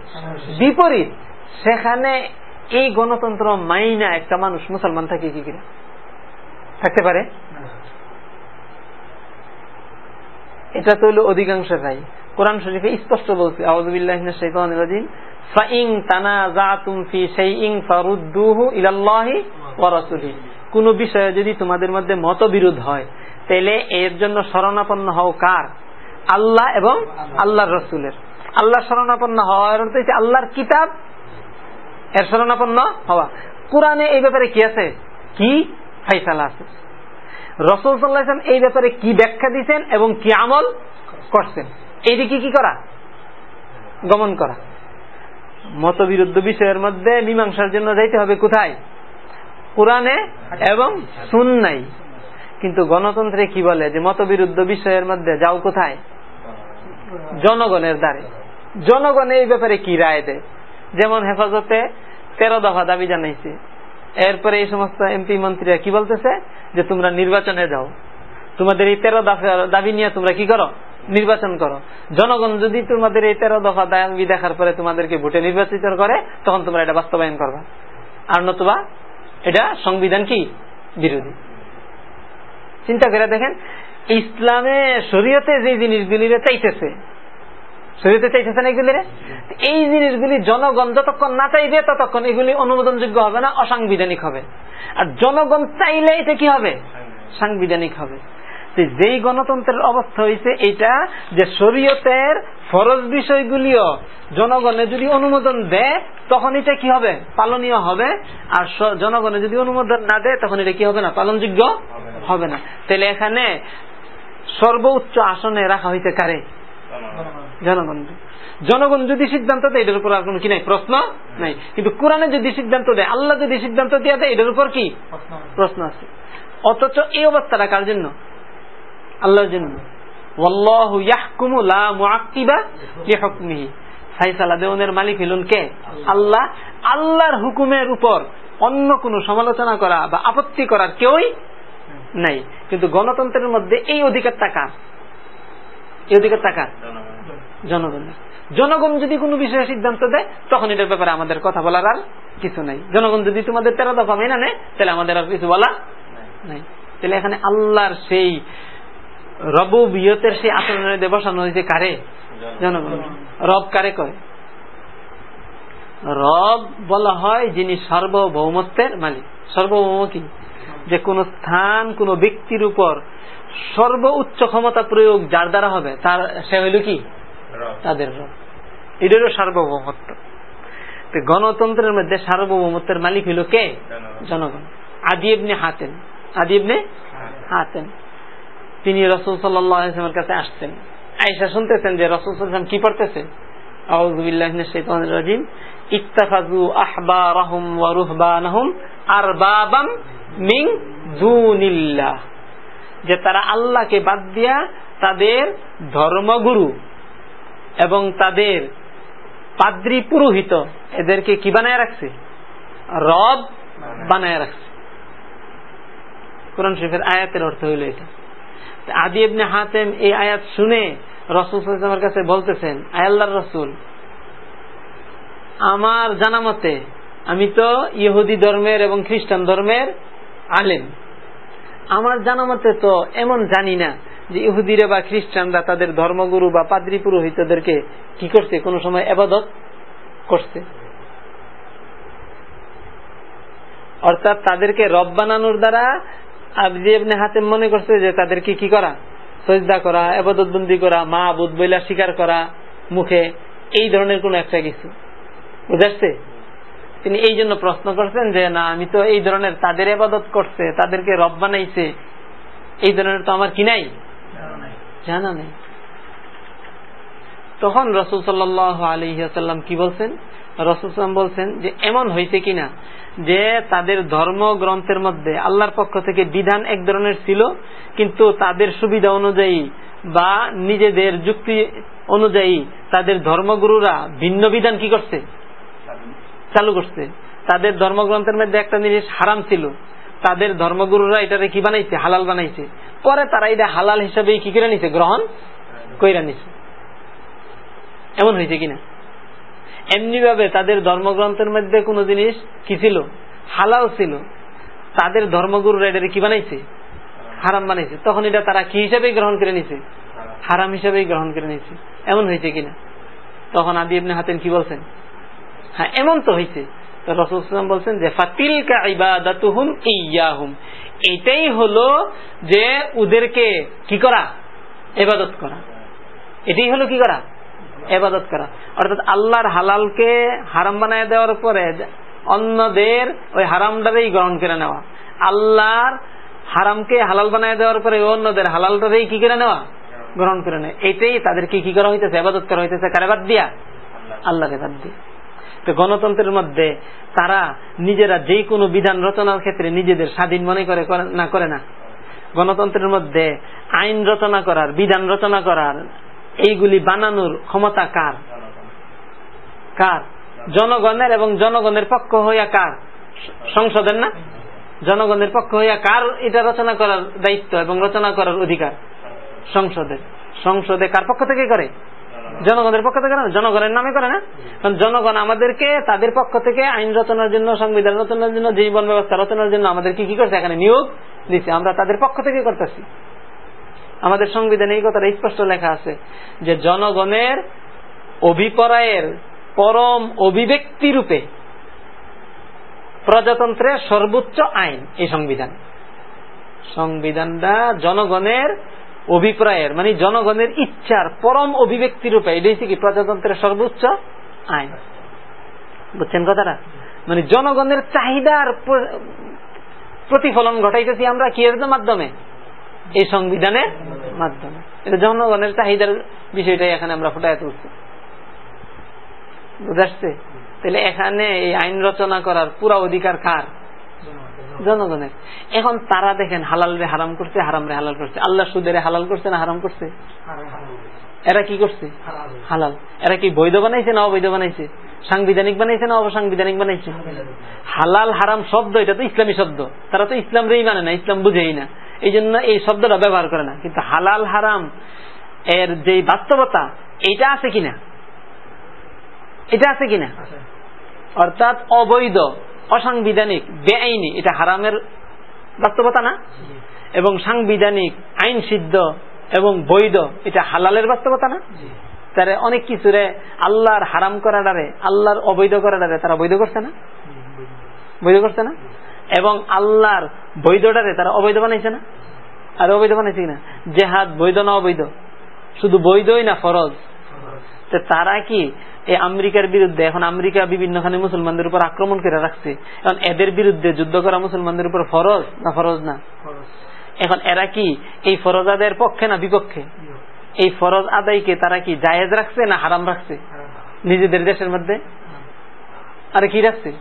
বিপরীত। সেখানে এই গণতন্ত্র মাইনা একটা মানুষ মুসলমান থাকে কি কিনা থাকতে পারে। এটা তো হলো অধিকাংশের রায় কোরআন শরীফে স্পষ্ট বলছে রাসূলি কোন বিষয়ে যদি তোমাদের মধ্যে মতবিরোধ হয়, তাহলে এর জন্য শরণাপন্ন হও কার? আল্লাহ এবং আল্লাহর রসুলের। আল্লাহ শরণাপন্ন হওয়ার অর্থ আল্লাহর কিতাব। এর শরণাপন্ন হওয়া। কোরআনে এই ব্যাপারে কি আছে? কি? ফাইসালা আছে। রসুল সাল্লাহাম এই ব্যাপারে কি ব্যাখ্যা দিচ্ছেন এবং কি আমল করছেন? এইদিকে কি করা? গমন করা। মতবিরুদ্ধ বিষয়ের মধ্যে মীমাংসার জন্য যাইতে হবে কোথায়? কোরআনে এবং সুন্নাই কিন্তু গণতন্ত্রে কি বলে যে মতবিরুদ্ধ বিষয়ের মধ্যে যাও কোথায়? জনগণের দ্বারে। জনগণ এই ব্যাপারে কি রায় দেয়? যেমন হেফাজতে তেরো দফা দাবি জানাইছে। এরপরে এই সমস্ত এমপি মন্ত্রীরা কি বলতেছে? যে তোমরা নির্বাচনে যাও। তোমাদের এই তেরো দফা দাবি নিয়ে তোমরা কি করো? নির্বাচন করো। জনগণ যদি তোমাদের এই তেরো দফা দাবি দেখার পরে তোমাদেরকে ভোটে নির্বাচিত করে, তখন তোমরা এটা বাস্তবায়ন করবা। আর নতুবা এটা সংবিধান কি? বিরোধী। চিন্তা করে দেখেন, ইসলামে শরীয়তে যে জিনিসগুলি চাইতেছে শরীয়তে চাইতেছে না এগুলি এই জিনিসগুলি জনগণ যতক্ষণ না চাইবে ততক্ষণ এগুলি অনুমোদনযোগ্য হবে না অসাংবিধানিক হবে। আর জনগণ চাইলে এটা কি হবে? সাংবিধানিক হবে। যেই গণতন্ত্রের অবস্থা হয়েছে এটা যে শরীয়তের ফরজ বিষয়গুলিও জনগণে যদি অনুমোদন দেয় তখন এটা কি হবে? পালনীয় হবে। আর জনগণে যদি অনুমোদন না দেয় তখন এটা কি হবে না? পালনযোগ্য হবে না। তাহলে এখানে সর্বোচ্চ আসনে রাখা হয়েছে কারে? জনগণ। জনগণ যদি সিদ্ধান্ত দেয় এটার উপর আর কোন কি নাই প্রশ্ন নাই। কিন্তু কোরআনে যদি সিদ্ধান্ত দেয় আল্লাহ যদি সিদ্ধান্ত দিয়ে দেয় এটার উপর কি? প্রশ্ন আছে। অথচ এই অবস্থাটা কার জন্য? আল্লাহর জন্য মালিক হইলেন কে? আল্লাহ। আল্লাহর হুকুমের উপর অন্য কোন সমালোচনা করা বা আপত্তি করার কেউই নাই। কিন্তু গণতন্ত্রের মধ্যে এই অধিকার টাকা অধিকার টাকা জনগণের জনগণ। যদি কোনো বিষয়ে সিদ্ধান্ত দেয় তখন এটার ব্যাপারে আমাদের কথা বলার আর কিছু নাই। জনগণ যদি তোমাদের তেরো দফা মেনে নেয় তাহলে আমাদের আর কিছু বলা নাই। তাহলে এখানে আল্লাহর সেই রববিয়তের সেই আচরণে বসানো হয়েছে কারে? জনগণ। রব কারে কয়? রব বলা হয় যিনি সার্বভৌমত্বের মালিক। সার্বভৌম কি? যে কোন স্থান কোন ব্যক্তির উপর সর্ব উচ্চ ক্ষমতা প্রয়োগ যার দ্বারা হবে তার সে হইল কি? তাদের রব। এটারও সার্বভৌমত্ব। গণতন্ত্রের মধ্যে সার্বভৌমত্বের মালিক হইল কে? জনগণ। আদিবনে হাতেন আদিবনে হাতেন তিনি রসুল সাল্লামের কাছে আসতেন। আয়সা শুনতেছেন যে রসুল সাল্লাম কি পড়তেছে? রাজিম। ইত্তাফাজু আহবারাহুম ওয়া রুহবানাহুম আরবাবাম মিং দুনিল্লাহ। যে তারা আল্লাহকে বাদ দিয়া তাদের ধর্মগুরু এবং তাদের পাদ্রী পুরোহিত এদেরকে কি বানায় রাখছে? রব বানায় রাখছে। কোরআন শরীফের আয়াতের অর্থ হইল এটা। আদি এমনি হাতেম এই আয়াত শুনে রসুল আমার কাছে বলতেছেন আয়াল্লাহ রসুল, আমার জানা মতে আমি তো ইহুদি ধর্মের এবং খ্রিস্টান ধর্মের আলেম। আমার জানা মতে তো এমন জানি না যে ইহুদিরা বা খ্রিস্টানরা তাদের ধর্মগুরু বা পাদ্রী পুরোহিতদেরকে কি করছে? কোন সময় এবাদত করছে। অর্থাৎ তাদেরকে রব বানানোর দ্বারা হাতে মনে করছে যে তাদেরকে কি করা? সজদা করা এবাদতবন্দি করা মা বুধ বইলা স্বীকার করা, মুখে এই ধরনের কোন একটা কিছু। বুঝাচ্ছে তিনি এই জন্য প্রশ্ন করছেন যে না আমি তো এই ধরনের তাদের আবাদত করছে তাদেরকে রব বানাইছে এই ধরনের তো আমার কি নাই? জানা নেই। তখন রসুল সাল্লাহ আলহিহাসাল্লাম কি বলছেন? রসুল সাল্লাম বলছেন যে এমন হয়েছে কিনা যে তাদের ধর্ম গ্রন্থের মধ্যে আল্লাহর পক্ষ থেকে বিধান এক ধরনের ছিল কিন্তু তাদের সুবিধা অনুযায়ী বা নিজেদের যুক্তি অনুযায়ী তাদের ধর্মগুরুরা ভিন্ন বিধান কি করছে? চালু করছে। তাদের ধর্মগ্রন্থের মধ্যে একটা জিনিস হারাম ছিল। তাদের ধর্মগুরুরা এটারে কি বানাইছে? হালাল বানাইছে। পরে তারা এটা হালাল হিসাবে কি করে নিছে? গ্রহণ কইরা নিছে। এমন হয়েছে কিনা? এমনি ভাবে তাদের ধর্মগ্রন্থের মধ্যে কোন জিনিস কি ছিল? হালাল ছিল। তাদের ধর্মগুরুরা এটা কি বানাইছে? হারাম বানাইছে। তখন এটা তারা কি হিসাবে গ্রহণ করে নিছে? হারাম হিসাবেই গ্রহণ করে নিছে। এমন হয়েছে কিনা? তখন আদি ইবনে হাতেন কি বলছেন? হ্যাঁ এমন তো হয়েছে রসুলাম বলছেন যে ইয়াহুম। এটাই হলো যে ওদেরকে কি করা? এবাদত করা। এটাই হলো কি করা? এবাদত করা। অর্থাৎ আল্লাহর হালালকে হারাম বানায় দেওয়ার পরে অন্যদের ওই হারামটারেই গ্রহণ করে নেওয়া। আল্লাহর হারামকে হালাল বানায় দেওয়ার পরে অন্যদের হালালটারেই কি করে নেওয়া? গ্রহণ করে নেয়। এটাই তাদেরকে কি করা হইতেছে? আবাদত করা হইতেছে। কারে বাদ দিয়া? আল্লাহকে বাদ দিয়ে। তো গণতন্ত্রের মধ্যে তারা নিজেরা যে কোনো বিধান রচনার ক্ষেত্রে নিজেদের স্বাধীন মনে করে না করে না। গণতন্ত্রের মধ্যে আইন রচনা করার, বিধান রচনা করার, এইগুলি বানানোর ক্ষমতা কার? কার? জনগণের এবং জনগণের পক্ষ হইয়া কার? সংসদের না? জনগণের পক্ষ হইয়া কার এটা রচনা করার দায়িত্ব এবং রচনা করার অধিকার? সংসদের। সংসদে কার পক্ষ থেকে করে? জনগণের পক্ষ থেকে না, জনগণের নামে করে না। কারণ জনগণ আমাদেরকে তাদের পক্ষ থেকে আইন রচনার জন্য, সংবিধান রচনার জন্য, জীবন ব্যবস্থা রচনার জন্য আমাদেরকে কি করছে? এখানে নিয়োগ দিচ্ছে আমরা তাদের পক্ষ থেকে করতেছি। আমাদের সংবিধানে এই কথাটা স্পষ্ট লেখা আছে যে জনগণের অভিপ্রায়ের পরম অভিব্যক্তি রূপে প্রজাতন্ত্রের সর্বোচ্চ আইন এই সংবিধান। সংবিধানটা জনগণের অভিপ্রায়ের মানে জনগণের ইচ্ছার পরম অভিব্যক্তি রূপে এটা হচ্ছে কি প্রজাতন্ত্রের সর্বোচ্চ আইন। বুঝছেন কথাটা? মানে জনগণের চাহিদার প্রতিফলন ঘটাইতেছি আমরা কি মাধ্যমে? এই সংবিধানের মাধ্যমে। এটা জনগণের চাহিদার বিষয়টাই এখানে আমরা ফুটাই তুলছি। বুঝাচ্ছে তাহলে এখানে এই আইন রচনা করার পুরা অধিকার কার? জনগণের এখন তারা দেখেন হালাল রে হারাম করছে হারাম রে হালাল করছে। আল্লাহ সুদের হালাল করছে না হারাম করছে? এরা কি করছে? হালাল। এরা কি বৈধ বানাইছে না অবৈধ বানাইছে? সাংবিধানিক বানাইছে না অবসাংবিধানিক বানাইছে? হালাল হারাম শব্দ এটা তো ইসলামী শব্দ। তারা তো ইসলাম রেই মানে না ইসলাম বুঝেই না। এই জন্য এই শব্দটা ব্যবহার করে না। কিন্তু হালাল হারাম এর যে বাস্তবতা এইটা আছে কিনা? এটা আছে কিনা? অর্থাৎ অবৈধ। অসাংবিধানিক বেআইনি এটা হারামের বাস্তবতা না? এবং সাংবিধানিক আইন সিদ্ধ এবং বৈধ এটা হালালের বাস্তবতা না? তারা অনেক কিছুরে আল্লাহর হারাম করাটারে আল্লাহর অবৈধ করাটারে তারা বৈধ করছে না? বৈধ করছে না? এবং আল্লাহর বৈধটারে তারা অবৈধ বানাইছে না? আর অবৈধ বানাইছে কিনা? জেহাদ বৈধ না অবৈধ? শুধু বৈধই না ফরজ। তারা কি এই আমেরিকার বিরুদ্ধে এখন আমেরিকা বিভিন্নখানে মুসলমানদের উপর আক্রমণ করে রাখছে। এখন এদের বিরুদ্ধে যুদ্ধ করা মুসলমানদের উপর ফরজ না ফরজ না? এখন এরা কি এই ফরজ আদায়ের পক্ষে না বিপক্ষে? এই ফরজ আদায়কে তারা কি জায়েজ রাখছে না হারাম রাখছে? নিজেদের দেশের মধ্যে? আরে কি রাখছে।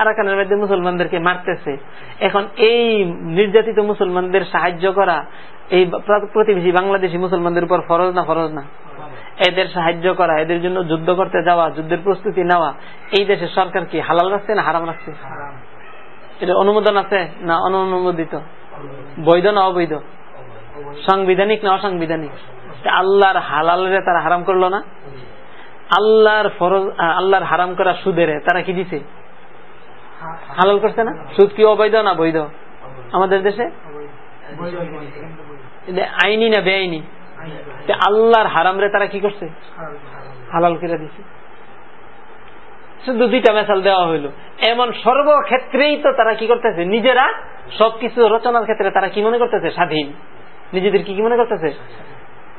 আরাকানের মধ্যে মুসলমানদেরকে মারতেছে। এখন এই নির্যাতিত মুসলমানদের সাহায্য করা এই প্রতিবেশী বাংলাদেশি মুসলমানদের উপর ফরজ না ফরজ না? এদের সাহায্য করা এদের জন্য যুদ্ধ করতে যাওয়া যুদ্ধের প্রস্তুতি নেওয়া এই দেশের সরকার কি হালাল রাখছে না হারাম রাখছে? এটা অনুমোদন আছে না অনুমোদিত? বৈধ না অবৈধ? সাংবিধানিক না অসাংবিধানিক? আল্লাহর হালালরে তারা হারাম করল না? আল্লাহর ফরজ আল্লাহর হারাম করা সুদের তারা কি দিছে? হালাল করছে না? সুদ কি অবৈধ না বৈধ? আমাদের দেশে? আইনি না বেআইনি? আল্লাহর হারাম রে তারা কি করছে? হালাল করে দিছে। শুধু দুইটা দেওয়া এমন সর্বক্ষেত্রেই তো তারা কি করতেছে? নিজেরা সবকিছু রচনার ক্ষেত্রে তারা কি মনে করতেছে? স্বাধীন। নিজেদের কি মনে করতেছে?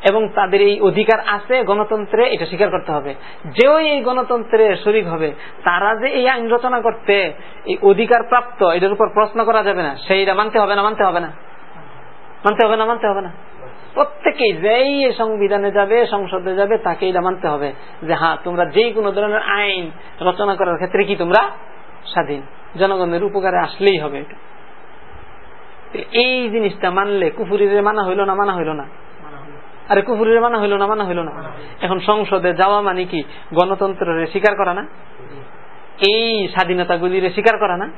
এবং তাদের এই অধিকার আছে গণতন্ত্রে, এটা স্বীকার করতে হবে। যেও এই গণতন্ত্রে শরিক হবে, তারা যে এই আইন রচনা করতে, এই অধিকার প্রাপ্ত, এটার উপর প্রশ্ন করা যাবে না। সেইটা মানতে হবে না, মানতে হবে না। মানতে হবে না, মানতে হবে না। প্রত্যেকেই যেই সংবিধানে যাবে, সংসদে যাবে তাকে এটা মানতে হবে। যে হ্যাঁ তোমরা যেই কোনো ধরনের আইন রচনা করার ক্ষেত্রে কি তোমরা স্বাধীন? জনগণের উপকারে আসলেই হবে এই জিনিসটা মানলে কুফুরিরে মানা হইল না, মানা হইল না? আরে কুফুরিরে মানা হইল না, মানা হইল না। এখন সংসদে যাওয়া মানে কি? গণতন্ত্রের স্বীকার করা না? এই স্বাধীনতা স্বাধীনতাগুলির স্বীকার করা না?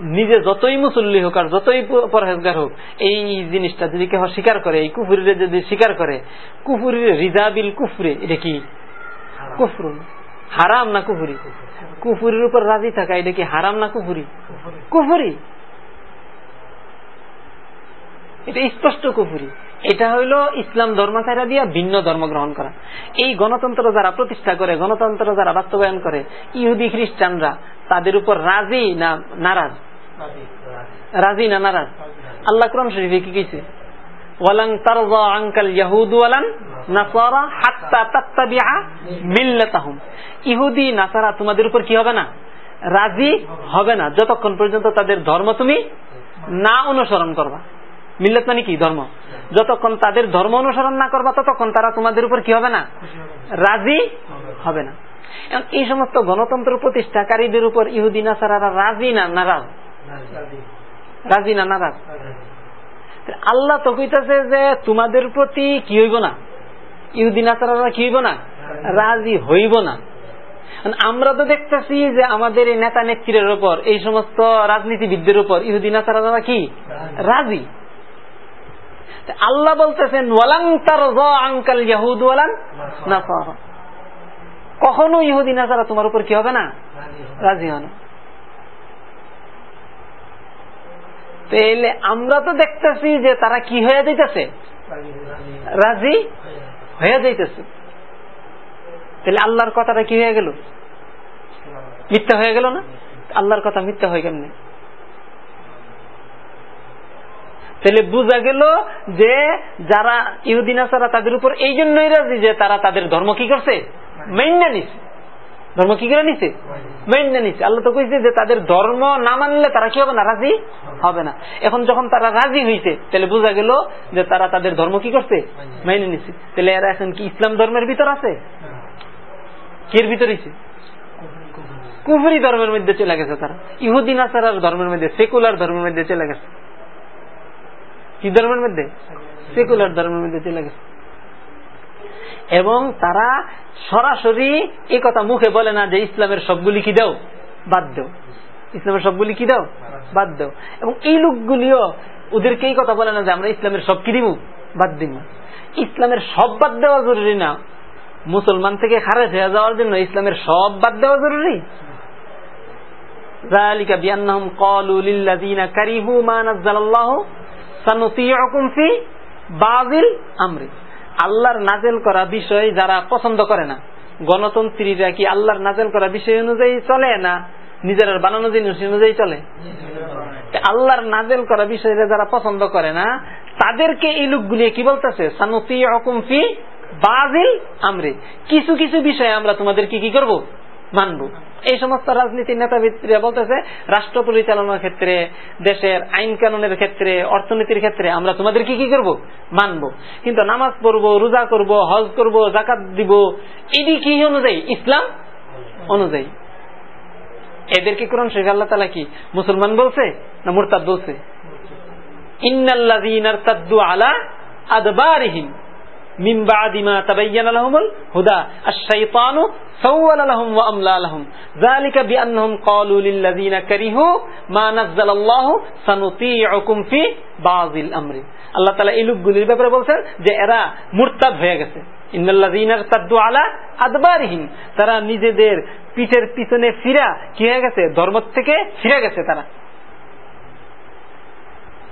নিজে যতই মুসল্লি হোক আর যতই পরহেজগার হোক এই জিনিসটা যদি কেউ স্বীকার করে এই কুফুরিরে যদি স্বীকার করে কুফুরির রিজাবিল কুফরে এটা কি? কুফরুন হারাম না কুফুরি? কুফুরির উপর রাজি থাকা এটা কি হারাম না কুফুরি? কুফুরি। এটা স্পষ্ট কুফুরি। এটা হইল ইসলাম ধর্ম ছাড়া দিয়া ভিন্ন ধর্ম গ্রহণ করা। এই গণতন্ত্র যারা প্রতিষ্ঠা করে গণতন্ত্র যারা বাস্তবায়ন করে ইহুদি খ্রিস্টানরা তাদের উপর রাজি না নারাজ? রাজি না নারাজ? আল্লাহ কোরআন শরীফে কি কইছে? ওয়ালাং ওয়ালান নাসারা হাত্তা তাত্তাবিআ মিল্লাতাহুম। ইহুদি, নাসারা তোমাদের উপর কি হবে না? রাজি হবে না। যতক্ষণ পর্যন্ত তাদের ধর্ম তুমি না অনুসরণ করবা। মানে কি? ধর্ম। যতক্ষণ তাদের ধর্ম অনুসরণ না করবা, ততক্ষণ তারা তোমাদের উপর কি হবে না? রাজি হবে না। এই সমস্ত গণতন্ত্র প্রতিষ্ঠাকারীদের উপর ইহুদি, নাসারারা রাজি না, নারাজ? রাজি না নারাজ? আল্লাহ তো কইতেছে যে তোমাদের প্রতি কি হইব না? ইহুদি নাসারারা কি হইব না? রাজি হইব না। আমরা তো দেখতেছি যে আমাদের এই নেতা নেত্রীর উপর, এই সমস্ত রাজনীতিবিদদের উপর ইহুদি নাসারারা কি? রাজি। আল্লাহ বলতেছেন ওয়ালাং তার আঙ্কাল ইয়াহুদ, ওয়ালান নাসারা। কখনো ইহুদি নাসারা তোমার উপর কি হবে না? রাজি হয় না। তাহলে আমরা তো দেখতেছি যে তারা কি হয়ে যাইতেছে? রাজি হয়ে যাইতেছে। তাহলে আল্লাহর কথাটা কি হয়ে গেল? মিথ্যা হয়ে গেল না? আল্লাহর কথা মিথ্যা হয়ে কেমনে? তাহলে বোঝা গেল যে যারা ইহুদিন আসারা তাদের উপর এই জন্যই রাজি যে তারা তাদের ধর্ম কি করছে? মেইনা নিছে। ধর্ম কি করে নিছে? মেইনা নিছে। আল্লাহ তো কইছে যে তাদের ধর্ম না মানলে তারা কি হবে না? রাজি হবে না। এখন যখন তারা রাজি হইছে, তাহলে বোঝা গেল যে তারা তাদের ধর্ম কি করছে? মেনে নিছে। তাহলে এরা এখন কি ইসলাম ধর্মের ভিতর আছে? কির ভিতর কুফরি ধর্মের মধ্যে চলে গেছে তারা। ইহুদিন আসার ধর্মের মধ্যে, সেকুলার ধর্মের মধ্যে চলে গেছে। কি ধর্মের মধ্যে? সেকুলার ধর্মের মধ্যে চলে গেছে। এবং তারা সরাসরি এই কথা মুখে বলে না যে ইসলামের সবগুলি কি দাও বাদ দাও ইসলামের সবগুলি কি দাও বাদ দাও এবং এই লোকগুলিও ওদেরকে এই কথা বলে না যে আমরা ইসলামের সব কি দিব বাদ দিব ইসলামের সব বাদ দেওয়া জরুরি না মুসলমান থেকে খারেজ হয়ে যাওয়ার জন্য ইসলামের সব বাদ দেওয়া জরুরি ذلك بأنهم قالوا للذين كرهوا ما نزل الله سنطيعكم في بعض الأمر আল্লাহর নাজেল করা বিষয় যারা পছন্দ করে না। গণতন্ত্রীরা কি আল্লাহর নাজেল করা বিষয় অনুযায়ী চলে না? নিজের বানানো জিনিস অনুযায়ী চলে? আল্লাহর নাজেল করা বিষয়টা যারা পছন্দ করে না, তাদেরকে এই লোকগুলি কি বলতেছে? সানুতি ফি বাজিল আমরে। কিছু কিছু বিষয়ে আমরা তোমাদেরকে কি করব? মানব। এই সমস্ত রাজনীতির নেতাবিদরা বলতেছে রাষ্ট্র পরিচালনার ক্ষেত্রে দেশের আইন কানুনের ক্ষেত্রে অর্থনীতির ক্ষেত্রে আমরা তোমাদেরকে কি করব? মানব। কিন্তু নামাজ পড়ব রোজা করব হজ করব জাকাত দিব এটি কি অনুযায়ী? ইসলাম অনুযায়ী। এদেরকে কোরআন শেখ আল্লাহ তালা কি মুসলমান বলছে না মুরতাদ বলছে? ইরতাদ্দু আলা আদবারিহিম। আল্লাহ এই লোকগুলির ব্যাপারে বলছেন যে এরা মুরতাদ হয়ে গেছে। তারা নিজেদের পিঠের পিছনে ফিরা কি হয়ে গেছে? ধর্ম থেকে ফিরে গেছে তারা।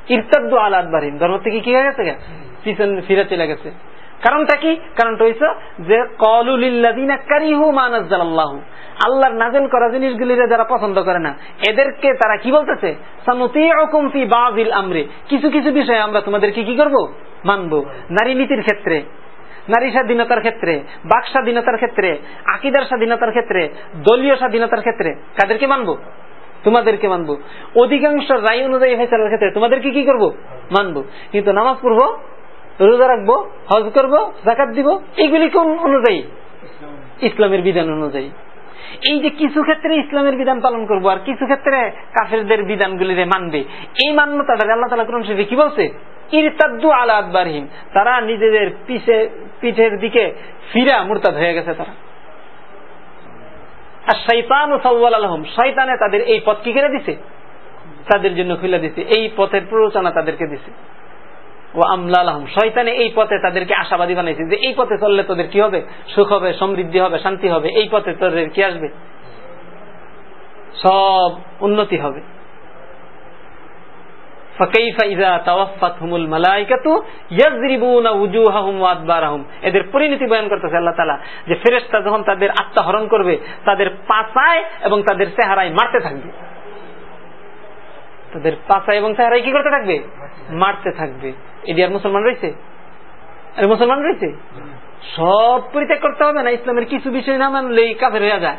ইরতাদ্দু আলা আদবারিহিম। ধর্ম থেকে কি হয়ে গেছে? পিছন ফিরে চলে গেছে। কারণটা কি? কারণটা হইছে যে কলুলিল্লাদিনা কারিহু মানাজ্জাল আল্লাহ আল্লাহর নাজেল করা জিনিসগুলিরে যারা পছন্দ করে না, এদেরকে তারা কি বলতেছে? সানুতি ফি বাজিল আমরে। কিছু কিছু বিষয়ে আমরা তোমাদেরকে কি করব? মানব। নারী নীতির ক্ষেত্রে, নারী স্বাধীনতার ক্ষেত্রে, বাক স্বাধীনতার ক্ষেত্রে, আকিদার স্বাধীনতার ক্ষেত্রে, দলীয় স্বাধীনতার ক্ষেত্রে, কাদেরকে মানব? তোমাদেরকে মানব। অধিকাংশ রায় অনুযায়ী ফেসালার ক্ষেত্রে তোমাদেরকে কি করব? মানব। কিন্তু নামাজ পড়ব রোজা রাখব, হজ করব জাকাত দিব এইগুলি কোন অনুযায়ী? ইসলামের বিধান অনুযায়ী। এই যে কিছু ক্ষেত্রে ইসলামের বিধান পালন করব আর কিছু ক্ষেত্রে কাফেরদের বিধানগুলিরে মানবে, এই মান্যতাটা আল্লাহ তালা শরীফে কি বলছে? ইরতাদ্দু আলা আকবরহিম। তারা নিজেদের পিছে, পিঠের দিকে ফিরা মুরতাদ হয়ে গেছে তারা। আর শৈতান ও সৌল আলহম। শৈতানে তাদের এই পথ কি করে দিছে? তাদের জন্য খুলে দিছে। এই পথের প্ররোচনা তাদেরকে দিছে। ও আমলা শয়তানে এই পথে তাদেরকে আশাবাদী বানাইছে যে এই পথে চললে তোদের কি হবে? সুখ হবে, সমৃদ্ধি হবে, শান্তি হবে, এই পথে তোদের কি আসবে? সব উন্নতি হবে। এদের পরিণতি বয়ান করতেছে আল্লাহ তালা যে ফেরেস্তা যখন তাদের আত্মা হরণ করবে, তাদের পাশায় এবং তাদের চেহারায় মারতে থাকবে। তাদের পাশায় এবং চেহারায় কি করতে থাকবে? মারতে থাকবে। এটি আর মুসলমান রয়েছে? আর মুসলমান রয়েছে? সব পরিত্যাগ করতে হবে না ইসলামের কিছু বিষয় না মানলেই কাফের হয়ে যায়।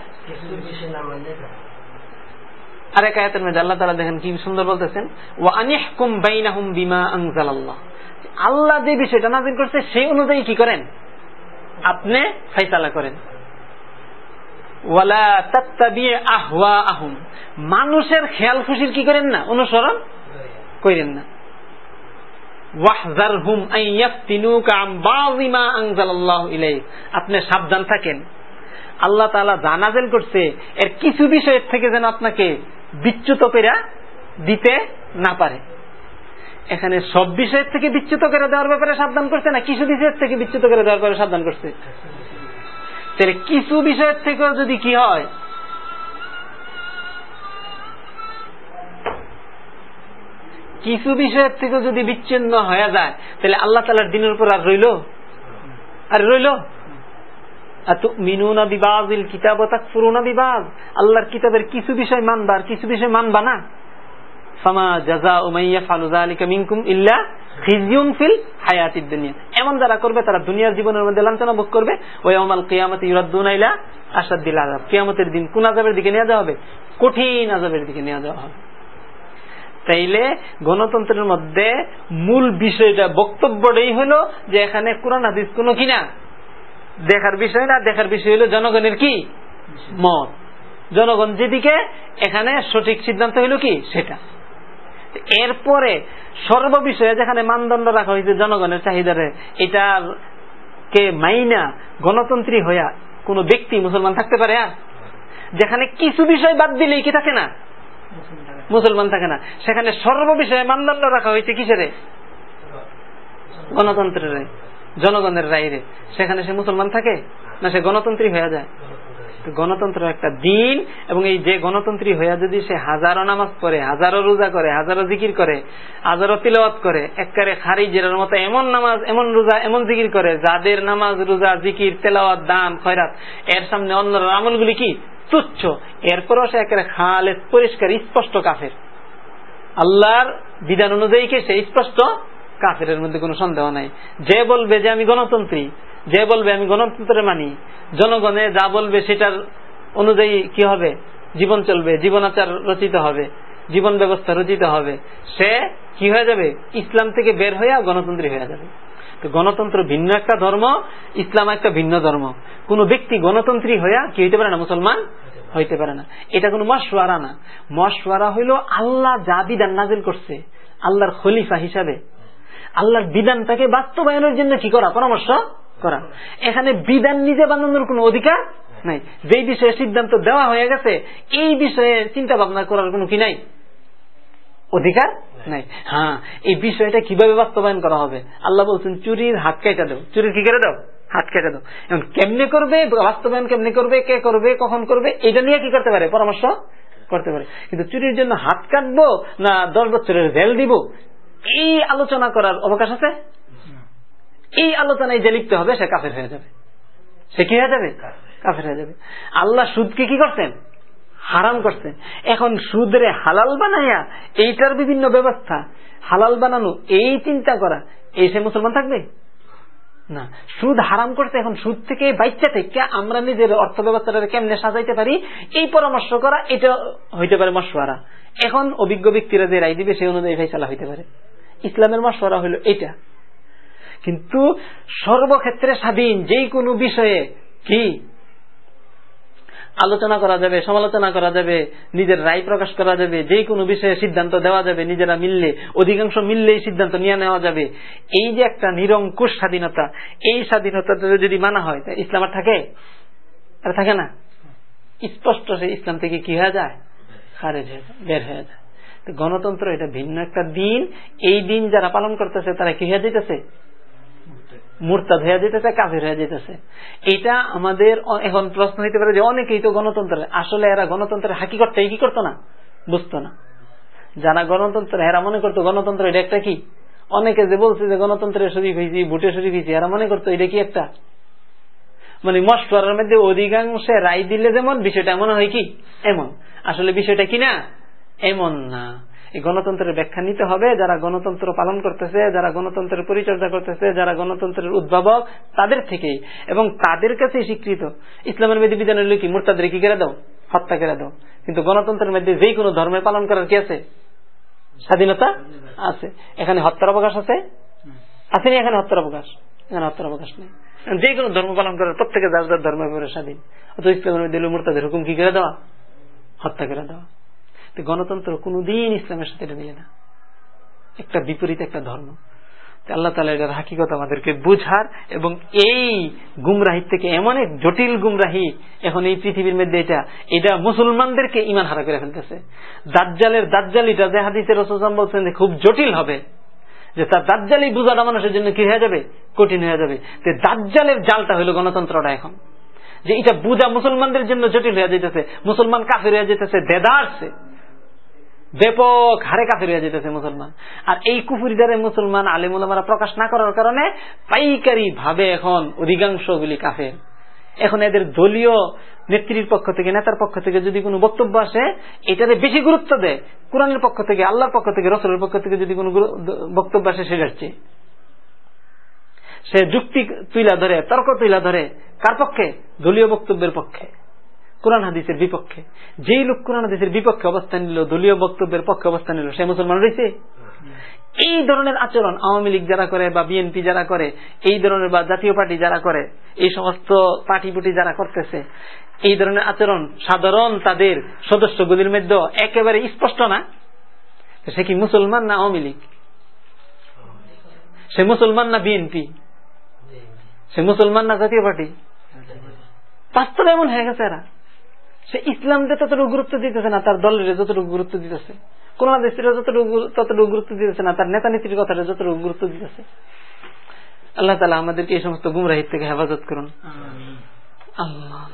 আর এক আয়াতের মধ্যে আল্লাহ তালা দেখেন কি সুন্দর বলতেছেন ও আনিহকুম বাইনাহুম বিমা আল্লাহ আল্লাহ যে বিষয়টা নাজিল করছে সেই অনুযায়ী কি করেন? আপনি ফাইসালা করেন। মানুষের খেয়াল খুশির কি করেন না? অনুসরণ করেন না। আপনি সাবধান থাকেন। আল্লাহ করছে, এর কিছু বিষয়ের থেকে যেন আপনাকে বিচ্যুত দিতে না পারে। এখানে সব বিষয়ের থেকে বিচ্যুত করে দেওয়ার ব্যাপারে সাবধান করছে না কিছু বিষয়ের থেকে বিচ্যুত করে দেওয়ার ব্যাপারে সাবধান করছে? তাহলে কিছু বিষয়ের থেকেও যদি কি হয়? কিছু বিষয়ের থেকে যদি বিচ্ছিন্ন হয়ে যায়, তাহলে আল্লাহ তালার দিনের উপর আর রইল? আর রইল? মিনুনা বিবাজিল কিতাব ফুরুনা বিবাজ। আল্লাহর কিতাবের কিছু বিষয় মানবা আর কিছু বিষয় মানবা না? এমন যারা করবে তারা দুনিয়ার জীবনের মধ্যে লাঞ্ছনা ভোগ করবে। ওই অমাল কিয়ামত ইউরাদ্দুনাইলা আসাদ দিল আজাব কিয়ামতের দিন কোন আজাবের দিকে নিয়ে যাওয়া হবে? কঠিন আজাবের দিকে নিয়ে যাওয়া হবে। তাইলে গণতন্ত্রের মধ্যে মূল বিষয়টা বক্তব্যটাই হলো যে এখানে কোরআন হাদিস কোনো কিনা দেখার বিষয় না দেখার বিষয় হলো জনগণের কি? মত। জনগণ যেদিকে এখানে সঠিক সিদ্ধান্ত হইল কি? সেটা। এরপরে সর্ববিষয়ে যেখানে মানদণ্ড রাখা হয়েছে জনগণের চাহিদারে, এটার কে মাইনা গণতন্ত্রী হইয়া কোন ব্যক্তি মুসলমান থাকতে পারে আর? যেখানে কিছু বিষয় বাদ দিলেই কি থাকে না? মুসলমান থাকে না। সেখানে সর্ববিষয়ে মানদণ্ড রাখা হয়েছে কিসের? গণতন্ত্রের জনগণের রায়রে। সেখানে সে মুসলমান থাকে না, সে গণতন্ত্রী হয়ে যায়? গণতন্ত্র একটা দিন, এবং এই যে গণতন্ত্রী হইয়া যদি সে হাজারো নামাজ পড়ে, হাজারো রোজা করে, হাজারো জিকির করে, হাজারো তিলওয়াত করে, এককারে খারিজের মতো এমন নামাজ, এমন রোজা, এমন জিকির করে, যাদের নামাজ, রোজা, জিকির, তেলাওয়াত, দান, খয়রাত, এর সামনে অন্য আমলগুলি কি? তুচ্ছ। এরপরও সে একেবারে খালে পরিষ্কার, স্পষ্ট কাফের। আল্লাহর বিধান অনুযায়ী কে সে স্পষ্ট কাফের মধ্যে কোনো সন্দেহ নাই। যে বলবে যে আমি গণতন্ত্রী যে বলবে, আমি গণতন্ত্রে মানি। জনগণে যা বলবে সেটার অনুযায়ী কি হবে? জীবন চলবে, জীবনাচার রচিত হবে, জীবন ব্যবস্থা রচিত হবে। সে কি হয়ে যাবে? ইসলাম থেকে বের হয়ে গণতন্ত্রী হয়ে যাবে। তো গণতন্ত্র ভিন্ন একটা ধর্ম, ইসলাম একটা ভিন্ন ধর্ম। কোন ব্যক্তি গণতন্ত্রী হইয়া কি হইতে পারে না? মুসলমান হইতে পারে না। এটা কোন মশওয়ারা না। মশওয়ারা হইল আল্লাহ যা বিধান নাজিল করছে, আল্লাহর খলিফা হিসাবে। আল্লাহর বিধানটাকে বাস্তবায়নের জন্য কি করা? পরামর্শ করা। এখানে বিধান নিজে বানানোর কোন অধিকার নাই। যে বিষয়ে সিদ্ধান্ত দেওয়া হয়ে গেছে, এই বিষয়ে চিন্তা ভাবনা করার কোন কি নাই? অধিকার নাই। হ্যাঁ এই বিষয়টা কীভাবে বাস্তবায়ন করা হবে? আল্লাহ বলছেন, চুরির হাত কেটে দাও। চুরির কি করে দাও? হাত কেটে দাও। এখন কেমনে করবে, বাস্তবায়ন কেমনে করবে, কে করবে, কখন করবে, এটা নিয়ে কি করতে পারে? পরামর্শ করতে পারে। কিন্তু চুরির জন্য হাত কাটবো না দশ বছরের জেল দিব, এই আলোচনা করার অবকাশ আছে? এই আলোচনায় যে লিখতে হবে, সে কাফের হয়ে যাবে। সে কি হয়ে যাবে? কাফের হয়ে যাবে। আল্লাহ সুদকে কি করছেন? হারাম করছেন। এখন সুদরে হালাল বানাইয়া এইটার বিভিন্ন ব্যবস্থা, হালাল বানানো, এই চিন্তা করা, এই সে মুসলমান থাকবে? না। সুদ হারাম করছে, এখন সুদ থেকে বাচ্চা থেকে আমরা নিজের অর্থ ব্যবস্থাটা কেমনে সাজাইতে পারি? এই পরামর্শ করা, এটা হইতে পারে মশওয়ারা। এখন অভিজ্ঞ ব্যক্তিরা যে রায় দিবে, সেই অনুযায়ী ফেসলা হইতে পারে। ইসলামের মশওয়ারা হইল এটা কিন্তু সর্বক্ষেত্রে স্বাধীন যেই কোনো বিষয়ে কি আলোচনা করা যাবে, সমালোচনা করা যাবে, নিজের রায় প্রকাশ করা যাবে যে কোনো বিষয়ে সিদ্ধান্ত দেওয়া যাবে, নিজেরা মিললে, অধিকাংশ মিললেই সিদ্ধান্ত নিয়ে নেওয়া যাবে। এই যে একটা নিরঙ্কুশ স্বাধীনতা, এই স্বাধীনতাটা যদি মানা হয়, তা ইসলাম আর থাকে? আর থাকে না? স্পষ্ট সে ইসলাম থেকে কি হয়ে যায়? খারেজ হয়ে যায়, বের হয়ে যায়। গণতন্ত্র এটা ভিন্ন একটা দিন। এই দিন যারা পালন করতেছে, তারা কি হয়ে যেতেছে মুরতাদ হয়ে যেতেছে কাফের হয়ে যেতেছে এটা আমাদের এখন প্রশ্ন হইতে পারে যে অনেকেই তো গণতন্ত্রের, আসলে এরা গণতন্ত্রের হাকি করতে কি করতো না? বুঝতো না। যারা গণতন্ত্র এরা মনে করতো গণতন্ত্র এটা একটা কি? অনেকে যে বলছে যে গণতন্ত্রের শরীর হয়েছি ভোটে শরীর হয়েছি এরা মনে করতো এটা কি একটা? মানে মশওয়ারার মধ্যে অধিকাংশে রায় দিলে যেমন, বিষয়টা এমন হয় কি? এমন। আসলে বিষয়টা কি না? এমন না। এই গণতন্ত্রের ব্যাখ্যা নিতে হবে। যারা গণতন্ত্র পালন করতেছে, যারা গণতন্ত্রের পরিচর্যা করতেছে, যারা গণতন্ত্রের উদ্ভাবক, তাদের থেকেই। এবং তাদের কাছে স্বীকৃত। ইসলামের মধ্যে বিধান হইল কি মোরতাদের কি করে দাও, হত্যা করে দাও। কিন্তু গণতন্ত্রের মধ্যে যে কোনো ধর্মের পালন করার কি আছে? স্বাধীনতা আছে। এখানে হত্যার অবকাশ আছে? আসেনি এখানে হত্যার অবকাশ? এখানে হত্যার অবকাশ নেই। যে কোনো ধর্ম পালন করার প্রত্যেকে যার যার ধর্মের স্বাধীন। অত ইসলামের মধ্যে মোরতাদের হুকুম কি করে দেওয়া? হত্যা করে দেওয়া। গণতন্ত্র কোনদিন ইসলামের সাথে এটা মিলে না। একটা বিপরীত একটা ধর্ম। আল্লাহ তালা এটার হাকিকত আমাদেরকে বুঝার এবং এই গুমরাহি থেকে এমন এক জটিল গুমরাহি এখন এই পৃথিবীর মধ্যে এটা এটা মুসলমানদেরকে ইমান হারা করে ফেলতেছে। দাজ্জালের দাজ্জালিটা যে হাদিসের রসম বলছেন যে খুব জটিল হবে, যে তার দাজ্জালি বুঝাটা মানুষের জন্য কি হয়ে যাবে? কঠিন হয়ে যাবে। যে দাজ্জালের জালটা হইল গণতন্ত্রটা এখন। যে এটা বুঝা মুসলমানদের জন্য জটিল হয়ে যেতেছে মুসলমান কাফের হয়ে যেতেছে দেদা আসছে ব্যাপক হারে কাফের হয়ে যেতেছে মুসলমান। আর এই কুফুরিদারে মুসলমান আলিমুলামারা প্রকাশ না করার কারণে পাইকারি ভাবে এখন অধিকাংশগুলি কাফের। এখন এদের দলীয় নেত্রীর পক্ষ থেকে, নেতার পক্ষ থেকে যদি কোনো বক্তব্য আসে এটাতে বেশি গুরুত্ব দেয়। কোরআনের পক্ষ থেকে, আল্লাহর পক্ষ থেকে, রসলের পক্ষ থেকে যদি কোনো বক্তব্য আসে সেটার যাচ্ছে সে যুক্তি তুইলা ধরে, তর্ক তুইলা ধরে, কার পক্ষে? দলীয় বক্তব্যের পক্ষে। কোরআন হাদিসের বিপক্ষে। যেই লোক কোরআন হাদিসের বিপক্ষে অবস্থান নিল, দলীয় বক্তব্যের পক্ষে অবস্থান নিল, সে মুসলমান রয়েছে? এই ধরনের আচরণ আওয়ামী লীগ যারা করে বা বিএনপি যারা করে, এই ধরনের বা জাতীয় পার্টি যারা করে, এই সমস্ত পার্টি পুটি যারা করতেছে, এই ধরনের আচরণ সাধারণ তাদের সদস্যগুলির মধ্যে একেবারে স্পষ্ট না। সে কি মুসলমান না আওয়ামী লীগ? সে মুসলমান না বিএনপি সে মুসলমান না জাতীয় পার্টি? বাস্তবে এমন হয়ে গেছে এরা। সে ইসলামকে ততটুকু গুরুত্ব দিতেছে না তার দলের যতটুকু গুরুত্ব দিতেছে কোন দেশের যতটুকু ততটুকু গুরুত্ব দিতেছে না তার নেতা নেত্রীর কথাটা যতটুকু গুরুত্ব দিতেছে। আল্লাহ তালা আমাদেরকে এই সমস্ত গুমরাহির থেকে হেফাজত করুন। আল্লাহ